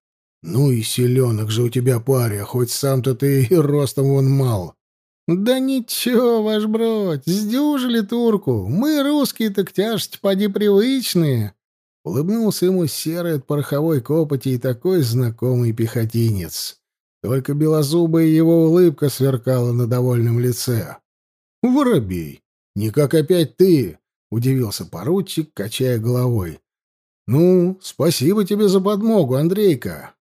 Ну и селенок же у тебя паря, хоть сам-то ты и ростом вон мал». «Да ничего, ваш брат, сдюжили турку. Мы, русские-то к тяжести поди привычные». Улыбнулся ему серый от пороховой копоти и такой знакомый пехотинец. Только белозубая его улыбка сверкала на довольном лице. «Воробей! Не как опять ты!» — удивился поручик, качая головой. «Ну, спасибо тебе за подмогу, Андрейка!»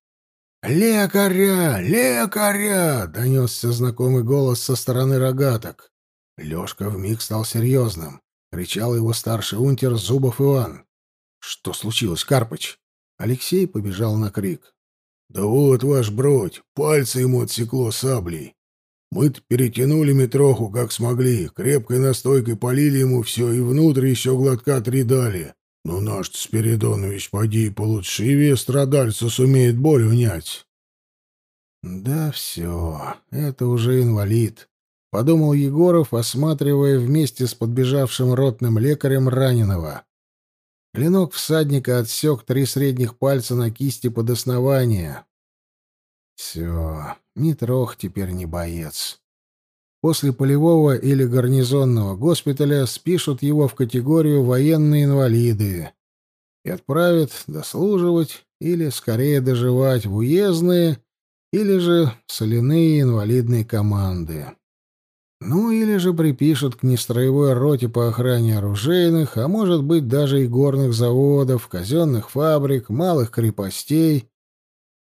«Лекаря! Лекаря!» — донесся знакомый голос со стороны рогаток. Лёшка вмиг стал серьезным. Кричал его старший унтер Зубов Иван. «Что случилось, Карпыч?» Алексей побежал на крик. «Да вот ваш бродь, пальцы ему отсекло саблей. Мы-то перетянули метроху, как смогли, крепкой настойкой полили ему все и внутрь еще глотка три дали. Но наш-то Спиридонович, поди, получивее страдальца сумеет боль унять». «Да все, это уже инвалид», — подумал Егоров, осматривая вместе с подбежавшим ротным лекарем раненого. Клинок всадника отсек три средних пальца на кисти под основание. Все, Митрох теперь не боец. После полевого или гарнизонного госпиталя спишут его в категорию военные инвалиды и отправят дослуживать или, скорее, доживать в уездные или же соляные инвалидные команды. Ну, или же припишут к нестроевой роте по охране оружейных, а может быть даже и горных заводов, казенных фабрик, малых крепостей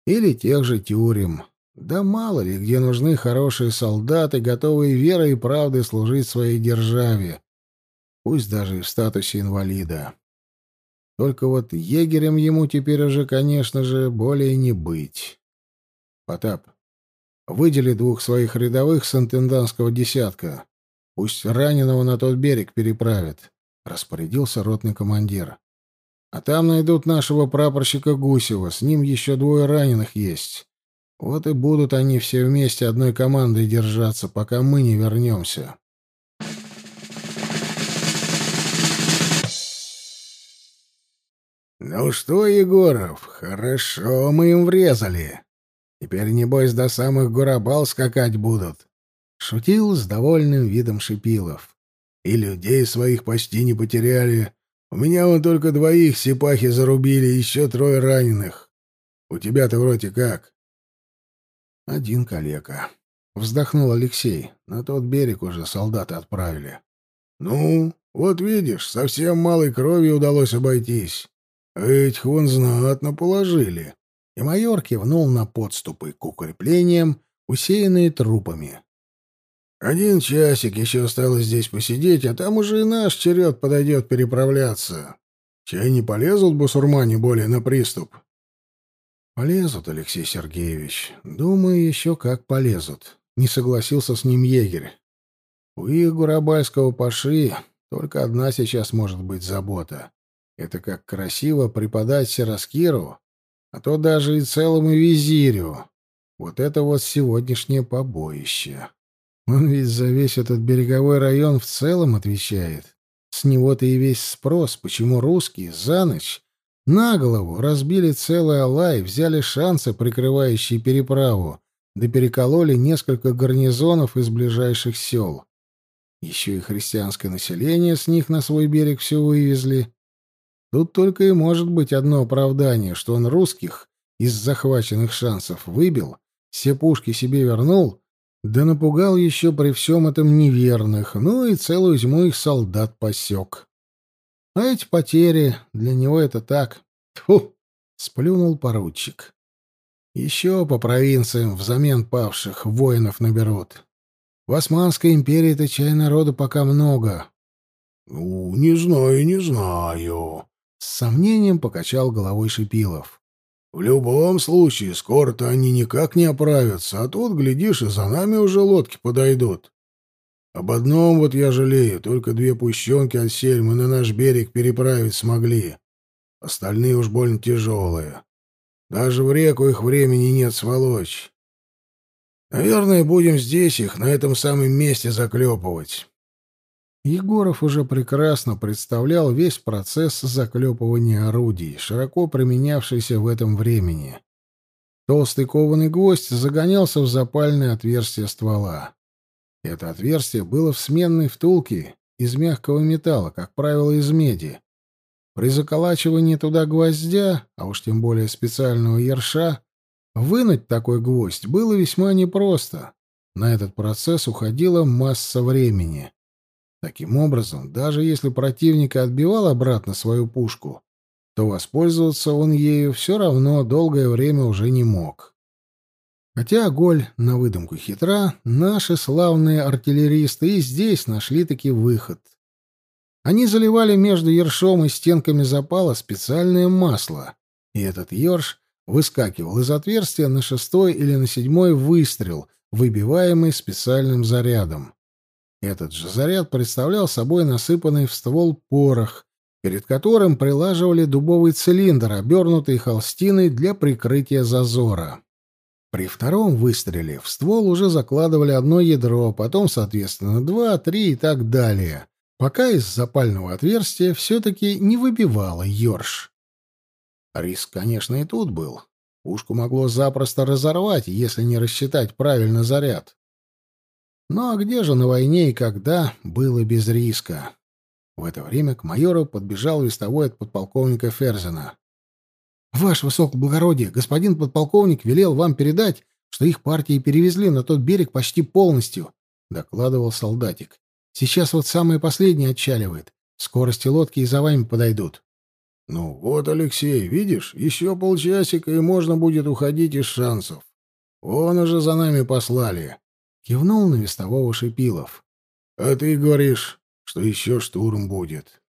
или тех же тюрем. Да мало ли, где нужны хорошие солдаты, готовые верой и правдой служить своей державе, пусть даже в статусе инвалида. Только вот егерем ему теперь уже, конечно же, более не быть. Потап, Выдели двух своих рядовых с интендантского десятка. Пусть раненого на тот берег переправят, — распорядился ротный командир. А там найдут нашего прапорщика Гусева, с ним еще двое раненых есть. Вот и будут они все вместе одной командой держаться, пока мы не вернемся. «Ну что, Егоров, хорошо мы им врезали. Теперь, небось, до самых Гурабал скакать будут. Шутил с довольным видом Шипилов. И людей своих почти не потеряли. У меня вон только двоих сипахи зарубили, еще трое раненых. У тебя-то вроде как? Один калека. Вздохнул Алексей. На тот берег уже солдаты отправили. Ну, вот видишь, совсем малой кровью удалось обойтись. Этих вон знатно положили и майор кивнул на подступы к укреплениям, усеянные трупами. «Один часик еще осталось здесь посидеть, а там уже и наш черед подойдет переправляться. Чай не полезут бусурмане более на приступ?» «Полезут, Алексей Сергеевич. Думаю, еще как полезут», — не согласился с ним егерь. «У их гурабальского паши только одна сейчас может быть забота. Это как красиво преподать Сераскиру, а то даже и целому визирю. Вот это вот сегодняшнее побоище. Он ведь за весь этот береговой район в целом отвечает. С него-то и весь спрос, почему русские за ночь на голову разбили целый Алай, взяли шансы, прикрывающие переправу, да перекололи несколько гарнизонов из ближайших сел. Еще и христианское население с них на свой берег все вывезли. Тут только и может быть одно оправдание, что он русских из захваченных шансов выбил, все пушки себе вернул, да напугал еще при всем этом неверных, ну и целую зиму их солдат посек. А эти потери, для него это так. Тьфу! Сплюнул поручик. Еще по провинциям взамен павших воинов наберут. В Османской империи-то чай народу пока много. — Ну, не знаю, не знаю, с сомнением покачал головой Шипилов. «В любом случае, скоро-то они никак не оправятся, а тут, глядишь, и за нами уже лодки подойдут. Об одном вот я жалею, только две пущенки от сельмы на наш берег переправить смогли. Остальные уж больно тяжелые. Даже в реку их времени нет сволочь. Наверное, будем здесь их, на этом самом месте заклепывать. Егоров уже прекрасно представлял весь процесс заклепывания орудий, широко применявшийся в этом времени. Толстый кованый гвоздь загонялся в запальное отверстие ствола. Это отверстие было в сменной втулке из мягкого металла, как правило, из меди. При заколачивании туда гвоздя, а уж тем более специального ерша, вынуть такой гвоздь было весьма непросто. На этот процесс уходила масса времени. Таким образом, даже если противник отбивал обратно свою пушку, то воспользоваться он ею все равно долгое время уже не мог. Хотя Голь на выдумку хитра, наши славные артиллеристы и здесь нашли таки выход. Они заливали между ершом и стенками запала специальное масло, и этот ерш выскакивал из отверстия на шестой или на седьмой выстрел, выбиваемый специальным зарядом. Этот же заряд представлял собой насыпанный в ствол порох, перед которым прилаживали дубовый цилиндр, обернутый холстиной для прикрытия зазора. При втором выстреле в ствол уже закладывали одно ядро, потом, соответственно, два, три и так далее, пока из запального отверстия все-таки не выбивало ёрш. Риск, конечно, и тут был. Пушку могло запросто разорвать, если не рассчитать правильно заряд. Ну а где же на войне и когда было без риска? В это время к майору подбежал вестовой от подполковника Ферзена. «Ваше высокоблагородие, господин подполковник велел вам передать, что их партии перевезли на тот берег почти полностью», — докладывал солдатик. «Сейчас вот самое последнее отчаливает. Скорости лодки и за вами подойдут». «Ну вот, Алексей, видишь, еще полчасика, и можно будет уходить из шансов. Вон уже за нами послали», — кивнул на вестового Шипилов. «А ты говоришь, что еще штурм будет».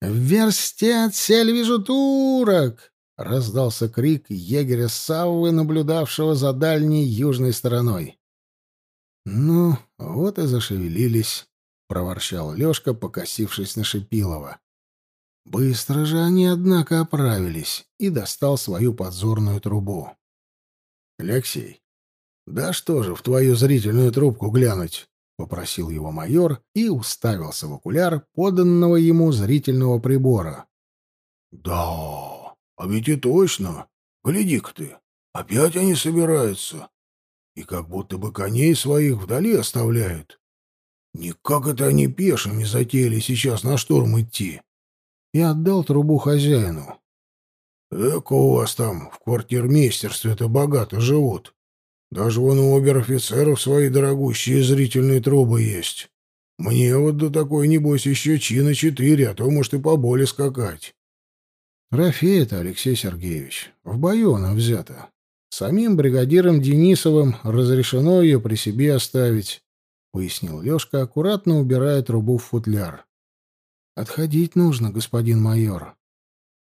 «В версте отсель вижу турок!» — раздался крик егеря Саввы, наблюдавшего за дальней южной стороной. «Ну, вот и зашевелились», — проворчал Лёшка, покосившись на Шипилова. Быстро же они, однако, оправились и достал свою подзорную трубу. «Алексей, да что же в твою зрительную трубку глянуть?» — попросил его майор и уставился в окуляр поданного ему зрительного прибора. «Да...» А ведь и точно. Гляди-ка ты, опять они собираются. И как будто бы коней своих вдали оставляют. Никак это они пешими затеяли сейчас на штурм идти. И отдал трубу хозяину. Эко у вас там в квартирмейстерстве-то богато живут. Даже вон у обер-офицеров свои дорогущие зрительные трубы есть. Мне вот до такой, небось, еще чина четыре, а то, может, и поболе скакать. Трофей это, Алексей Сергеевич. В бою она взята. Самим бригадиром Денисовым разрешено ее при себе оставить, — пояснил Лешка, аккуратно убирая трубу в футляр. Отходить нужно, господин майор.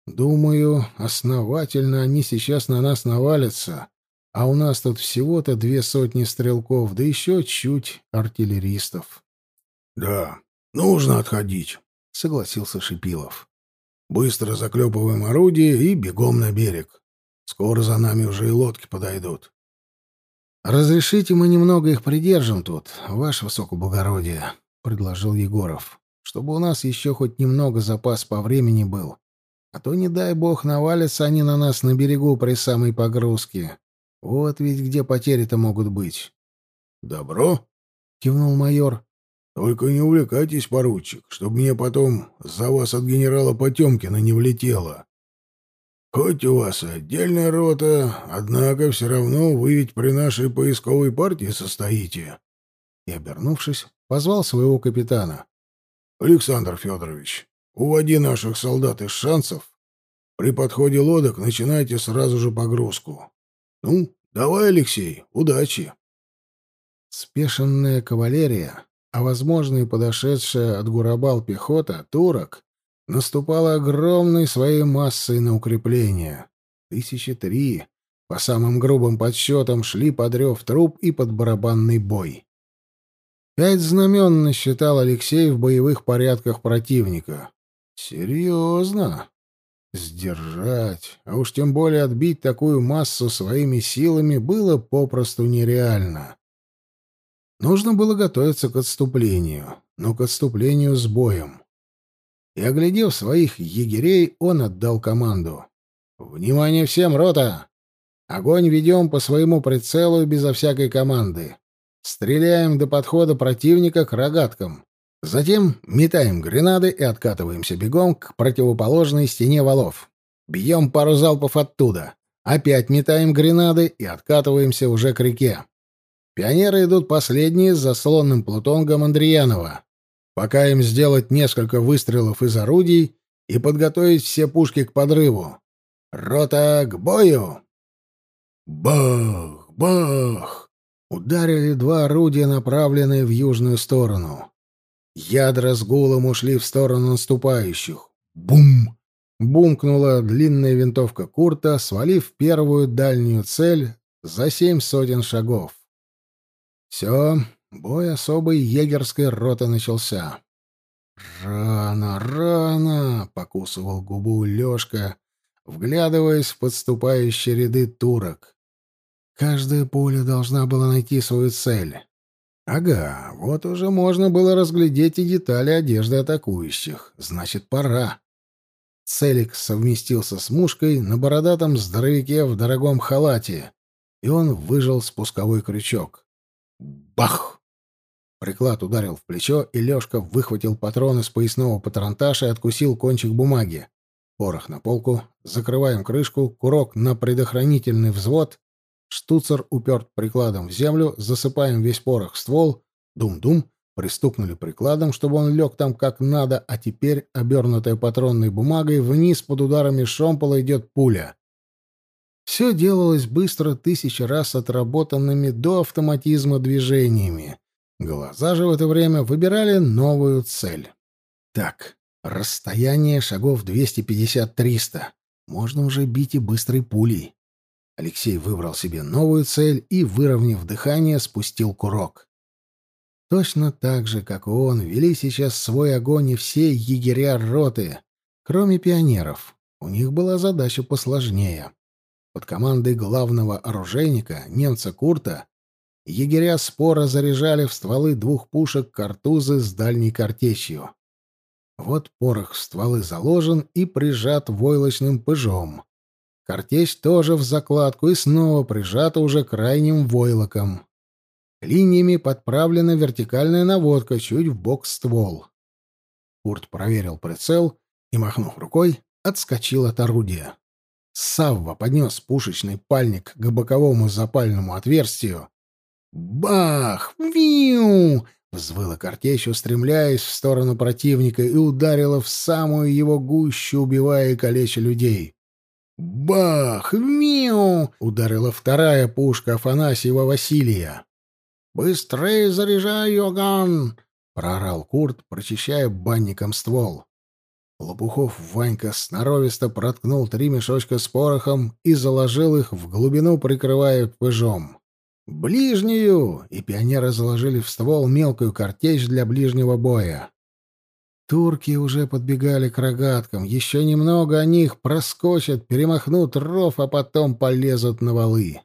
Думаю, основательно они сейчас на нас навалятся, а у нас тут всего-то две сотни стрелков, да еще чуть артиллеристов. — Да, нужно отходить, — согласился Шипилов. Быстро заклепываем орудие и бегом на берег. Скоро за нами уже и лодки подойдут. «Разрешите мы немного их придержим тут, ваше высокоблагородие», — предложил Егоров, «чтобы у нас еще хоть немного запас по времени был. А то, не дай бог, навалятся они на нас на берегу при самой погрузке. Вот ведь где потери-то могут быть». «Добро?» — кивнул майор. Только не увлекайтесь, поручик, чтобы мне потом за вас от генерала Потемкина не влетело. Хоть у вас отдельная рота, однако все равно вы ведь при нашей поисковой партии состоите. И, обернувшись, позвал своего капитана. — Александр Федорович, уводи наших солдат из шансов. При подходе лодок начинайте сразу же погрузку. Ну, давай, Алексей, удачи. Спешенная кавалерия а, возможно, и подошедшая от Гурабал пехота, турок, наступала огромной своей массой на укрепление. Тысячи три, по самым грубым подсчетам, шли под рев труп и под барабанный бой. Пять знамен насчитал Алексей в боевых порядках противника. Серьезно. Сдержать, а уж тем более отбить такую массу своими силами было попросту нереально. Нужно было готовиться к отступлению, но к отступлению с боем. И, оглядев своих егерей, он отдал команду. «Внимание всем, рота! Огонь ведем по своему прицелу безо всякой команды. Стреляем до подхода противника к рогаткам. Затем метаем гренады и откатываемся бегом к противоположной стене валов. Бьем пару залпов оттуда. Опять метаем гренады и откатываемся уже к реке. Пионеры идут последние с заслонным плутонгом Андреянова. Пока им сделать несколько выстрелов из орудий и подготовить все пушки к подрыву. Рота к бою! Бах! Бах! Ударили два орудия, направленные в южную сторону. Ядра с гулом ушли в сторону наступающих. Бум! Бумкнула длинная винтовка Курта, свалив первую дальнюю цель за семь сотен шагов. Все, бой особой егерской роты начался. «Рано, рано!» — покусывал губу Лёшка, вглядываясь в подступающие ряды турок. Каждая пуля должна была найти свою цель. Ага, вот уже можно было разглядеть и детали одежды атакующих. Значит, пора. Целик совместился с мушкой на бородатом здоровяке в дорогом халате, и он выжал спусковой крючок. Бах! Приклад ударил в плечо, и Лёшка выхватил патрон из поясного патронташа и откусил кончик бумаги. Порох на полку, закрываем крышку, курок на предохранительный взвод, штуцер уперт прикладом в землю, засыпаем весь порох в ствол, дум-дум, пристукнули прикладом, чтобы он лег там как надо, а теперь, обернутая патронной бумагой, вниз под ударами шомпола идет пуля. Все делалось быстро, тысячи раз отработанными до автоматизма движениями. Глаза же в это время выбирали новую цель. Так, расстояние шагов 250-300. Можно уже бить и быстрой пулей. Алексей выбрал себе новую цель и, выровняв дыхание, спустил курок. Точно так же, как и он, вели сейчас свой огонь и все егеря роты, кроме пионеров. У них была задача посложнее. Под командой главного оружейника, немца Курта, егеря спора заряжали в стволы двух пушек картузы с дальней картечью. Вот порох в стволы заложен и прижат войлочным пыжом. Картечь тоже в закладку и снова прижата уже крайним войлоком. Линиями подправлена вертикальная наводка чуть в бок ствол. Курт проверил прицел и, махнув рукой, отскочил от орудия. Савва поднес пушечный пальник к боковому запальному отверстию. Бах! Виу! Взвыла картечь, устремляясь в сторону противника, и ударила в самую его гущу, убивая и калеча людей. Бах! Миу! Ударила вторая пушка Афанасьева Василия. «Быстрее заряжай, Йоган!» — проорал Курт, прочищая банником ствол. Лопухов Ванька сноровисто проткнул три мешочка с порохом и заложил их в глубину, прикрывая пыжом. «Ближнюю!» — и пионеры заложили в ствол мелкую картечь для ближнего боя. Турки уже подбегали к рогаткам. Еще немного о них проскочат, перемахнут ров, а потом полезут на валы.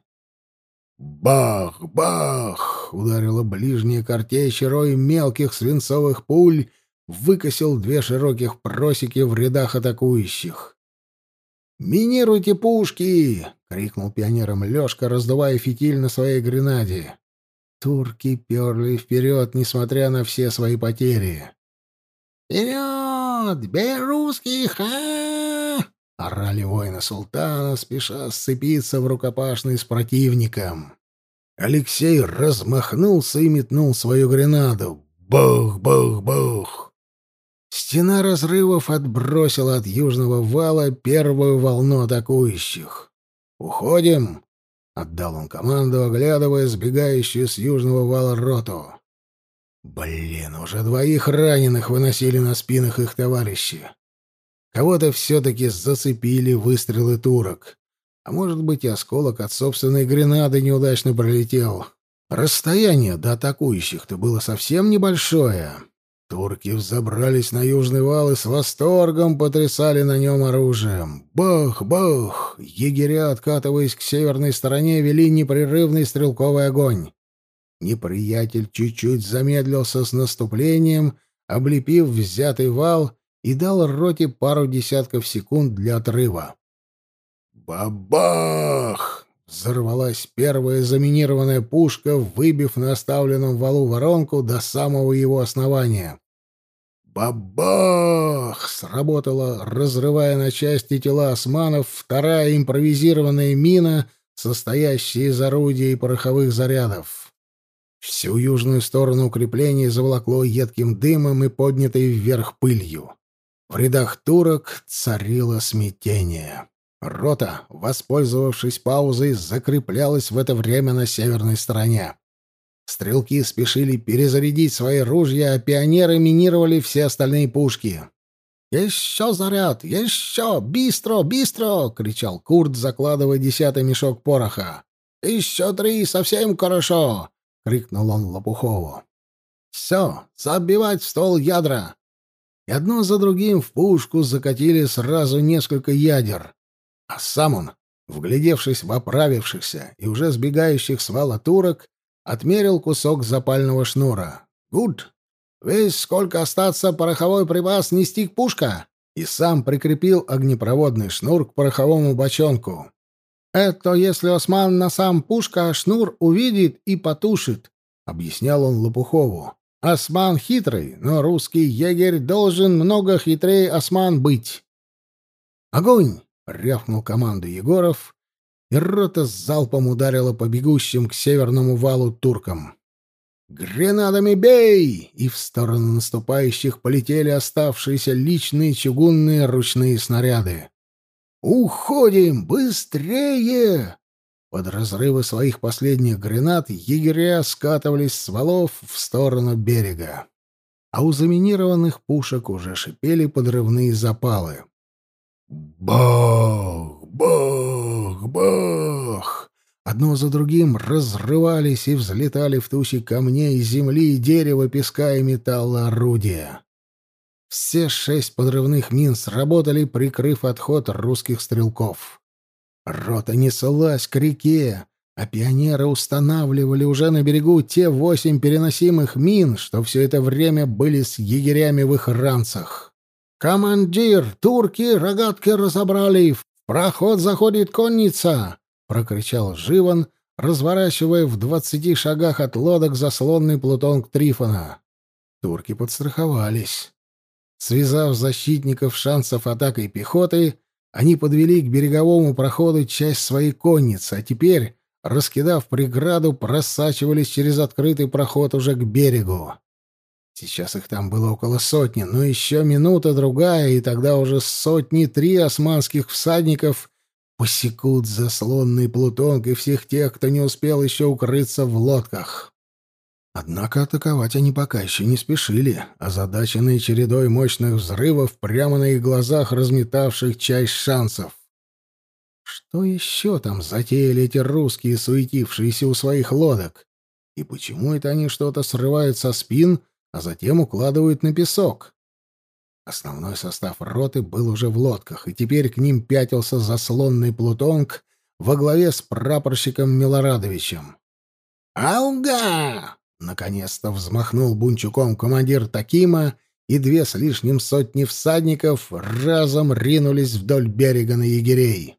Бах! Бах! Ударила ближняя картечь, рой мелких свинцовых пуль выкосил две широких просеки в рядах атакующих. «Минируйте пушки!» — крикнул пионером Лёшка, раздувая фитиль на своей гренаде. Турки перли вперед, несмотря на все свои потери. «Вперед! Бей русских! а орали воины султана, спеша сцепиться в рукопашной с противником. Алексей размахнулся и метнул свою гренаду. Бах-бах-бах! Стена разрывов отбросила от южного вала первую волну атакующих. «Уходим!» — отдал он команду, оглядывая сбегающую с южного вала роту. Блин, уже двоих раненых выносили на спинах их товарищи. Кого-то все-таки зацепили выстрелы турок. А может быть, и осколок от собственной гренады неудачно пролетел. Расстояние до атакующих-то было совсем небольшое. Турки взобрались на южный вал и с восторгом потрясали на нем оружием. Бах-бах! Егеря, откатываясь к северной стороне, вели непрерывный стрелковый огонь. Неприятель чуть-чуть замедлился с наступлением, облепив взятый вал и дал роте пару десятков секунд для отрыва. Бабах! Взорвалась первая заминированная пушка, выбив на оставленном валу воронку до самого его основания. Бабах! Сработала, разрывая на части тела османов, вторая импровизированная мина, состоящая из орудий и пороховых зарядов. Всю южную сторону укреплений заволокло едким дымом и поднятой вверх пылью. В рядах турок царило смятение. Рота, воспользовавшись паузой, закреплялась в это время на северной стороне. Стрелки спешили перезарядить свои ружья, а пионеры минировали все остальные пушки. «Еще заряд! Еще! Бистро! Бистро!» — кричал Курт, закладывая десятый мешок пороха. «Еще три! Совсем хорошо!» — крикнул он Лопухову. «Все! Забивать в стол ядра!» И одно за другим в пушку закатили сразу несколько ядер. А сам он, вглядевшись в оправившихся и уже сбегающих с вала турок, отмерил кусок запального шнура. «Гуд! Весь сколько остаться пороховой припас нести к пушка!» И сам прикрепил огнепроводный шнур к пороховому бочонку. «Это если осман на сам пушка шнур увидит и потушит», — объяснял он Лопухову. «Осман хитрый, но русский егерь должен много хитрее осман быть». «Огонь!» — рявкнул команду Егоров, и рота с залпом ударила по бегущим к северному валу туркам. «Гренадами бей!» И в сторону наступающих полетели оставшиеся личные чугунные ручные снаряды. «Уходим! Быстрее!» Под разрывы своих последних гранат егеря скатывались с валов в сторону берега. А у заминированных пушек уже шипели подрывные запалы. Бах! Бах! Бах! Одно за другим разрывались и взлетали в тучи камней, земли, дерева, песка и металла орудия. Все шесть подрывных мин сработали, прикрыв отход русских стрелков. Рота неслась к реке, а пионеры устанавливали уже на берегу те восемь переносимых мин, что все это время были с егерями в их ранцах. «Командир, турки рогатки разобрали! В проход заходит конница!» — прокричал Живан, разворачивая в двадцати шагах от лодок заслонный плутонг Трифона. Турки подстраховались. Связав защитников шансов атакой пехоты, они подвели к береговому проходу часть своей конницы, а теперь, раскидав преграду, просачивались через открытый проход уже к берегу. Сейчас их там было около сотни, но еще минута-другая, и тогда уже сотни-три османских всадников посекут заслонный плутонг и всех тех, кто не успел еще укрыться в лодках. Однако атаковать они пока еще не спешили, озадаченные чередой мощных взрывов прямо на их глазах, разметавших часть шансов. Что еще там затеяли эти русские, суетившиеся у своих лодок? И почему это они что-то срывают со спин — а затем укладывают на песок. Основной состав роты был уже в лодках, и теперь к ним пятился заслонный плутонг во главе с прапорщиком Милорадовичем. «Ауга!» — наконец-то взмахнул бунчуком командир Такима, и две с лишним сотни всадников разом ринулись вдоль берега на егерей.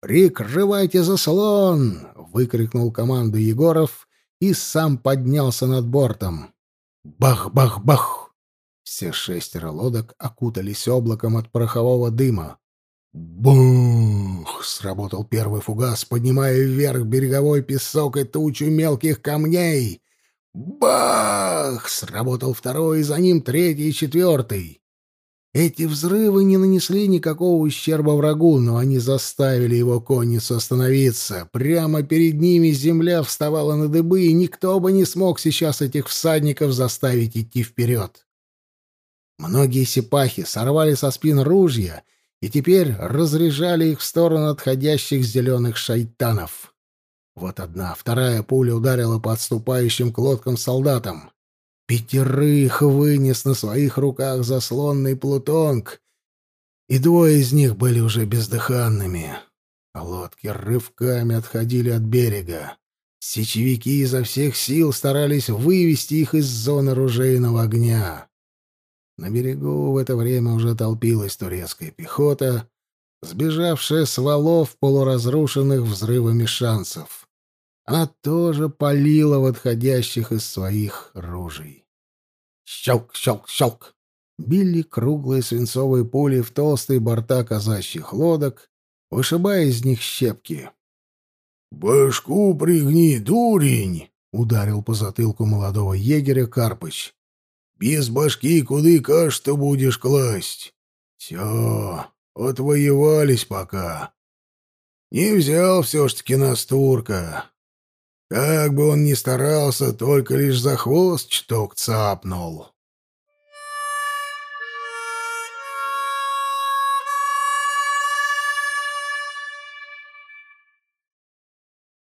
«Прикрывайте заслон!» — выкрикнул команду Егоров и сам поднялся над бортом. Бах-бах-бах! Все шестеро лодок окутались облаком от порохового дыма. Бух! Сработал первый фугас, поднимая вверх береговой песок и тучу мелких камней. Бах! Сработал второй, и за ним третий и четвертый. Эти взрывы не нанесли никакого ущерба врагу, но они заставили его конницу остановиться. Прямо перед ними земля вставала на дыбы, и никто бы не смог сейчас этих всадников заставить идти вперед. Многие сипахи сорвали со спин ружья и теперь разряжали их в сторону отходящих зеленых шайтанов. Вот одна, вторая пуля ударила по отступающим к лодкам солдатам. Пятерых вынес на своих руках заслонный плутонг, и двое из них были уже бездыханными. Лодки рывками отходили от берега. Сечевики изо всех сил старались вывести их из зоны ружейного огня. На берегу в это время уже толпилась турецкая пехота, сбежавшая с валов полуразрушенных взрывами шансов. Она тоже палила в отходящих из своих ружей. Щелк, щелк, щелк! Били круглые свинцовые пули в толстые борта казачьих лодок, вышибая из них щепки. «Башку пригни, дурень!» — ударил по затылку молодого егеря Карпыч. «Без башки куды каш-то будешь класть? Все, отвоевались пока. Не взял все ж таки нас турка. Как бы он ни старался, только лишь за хвост чток цапнул».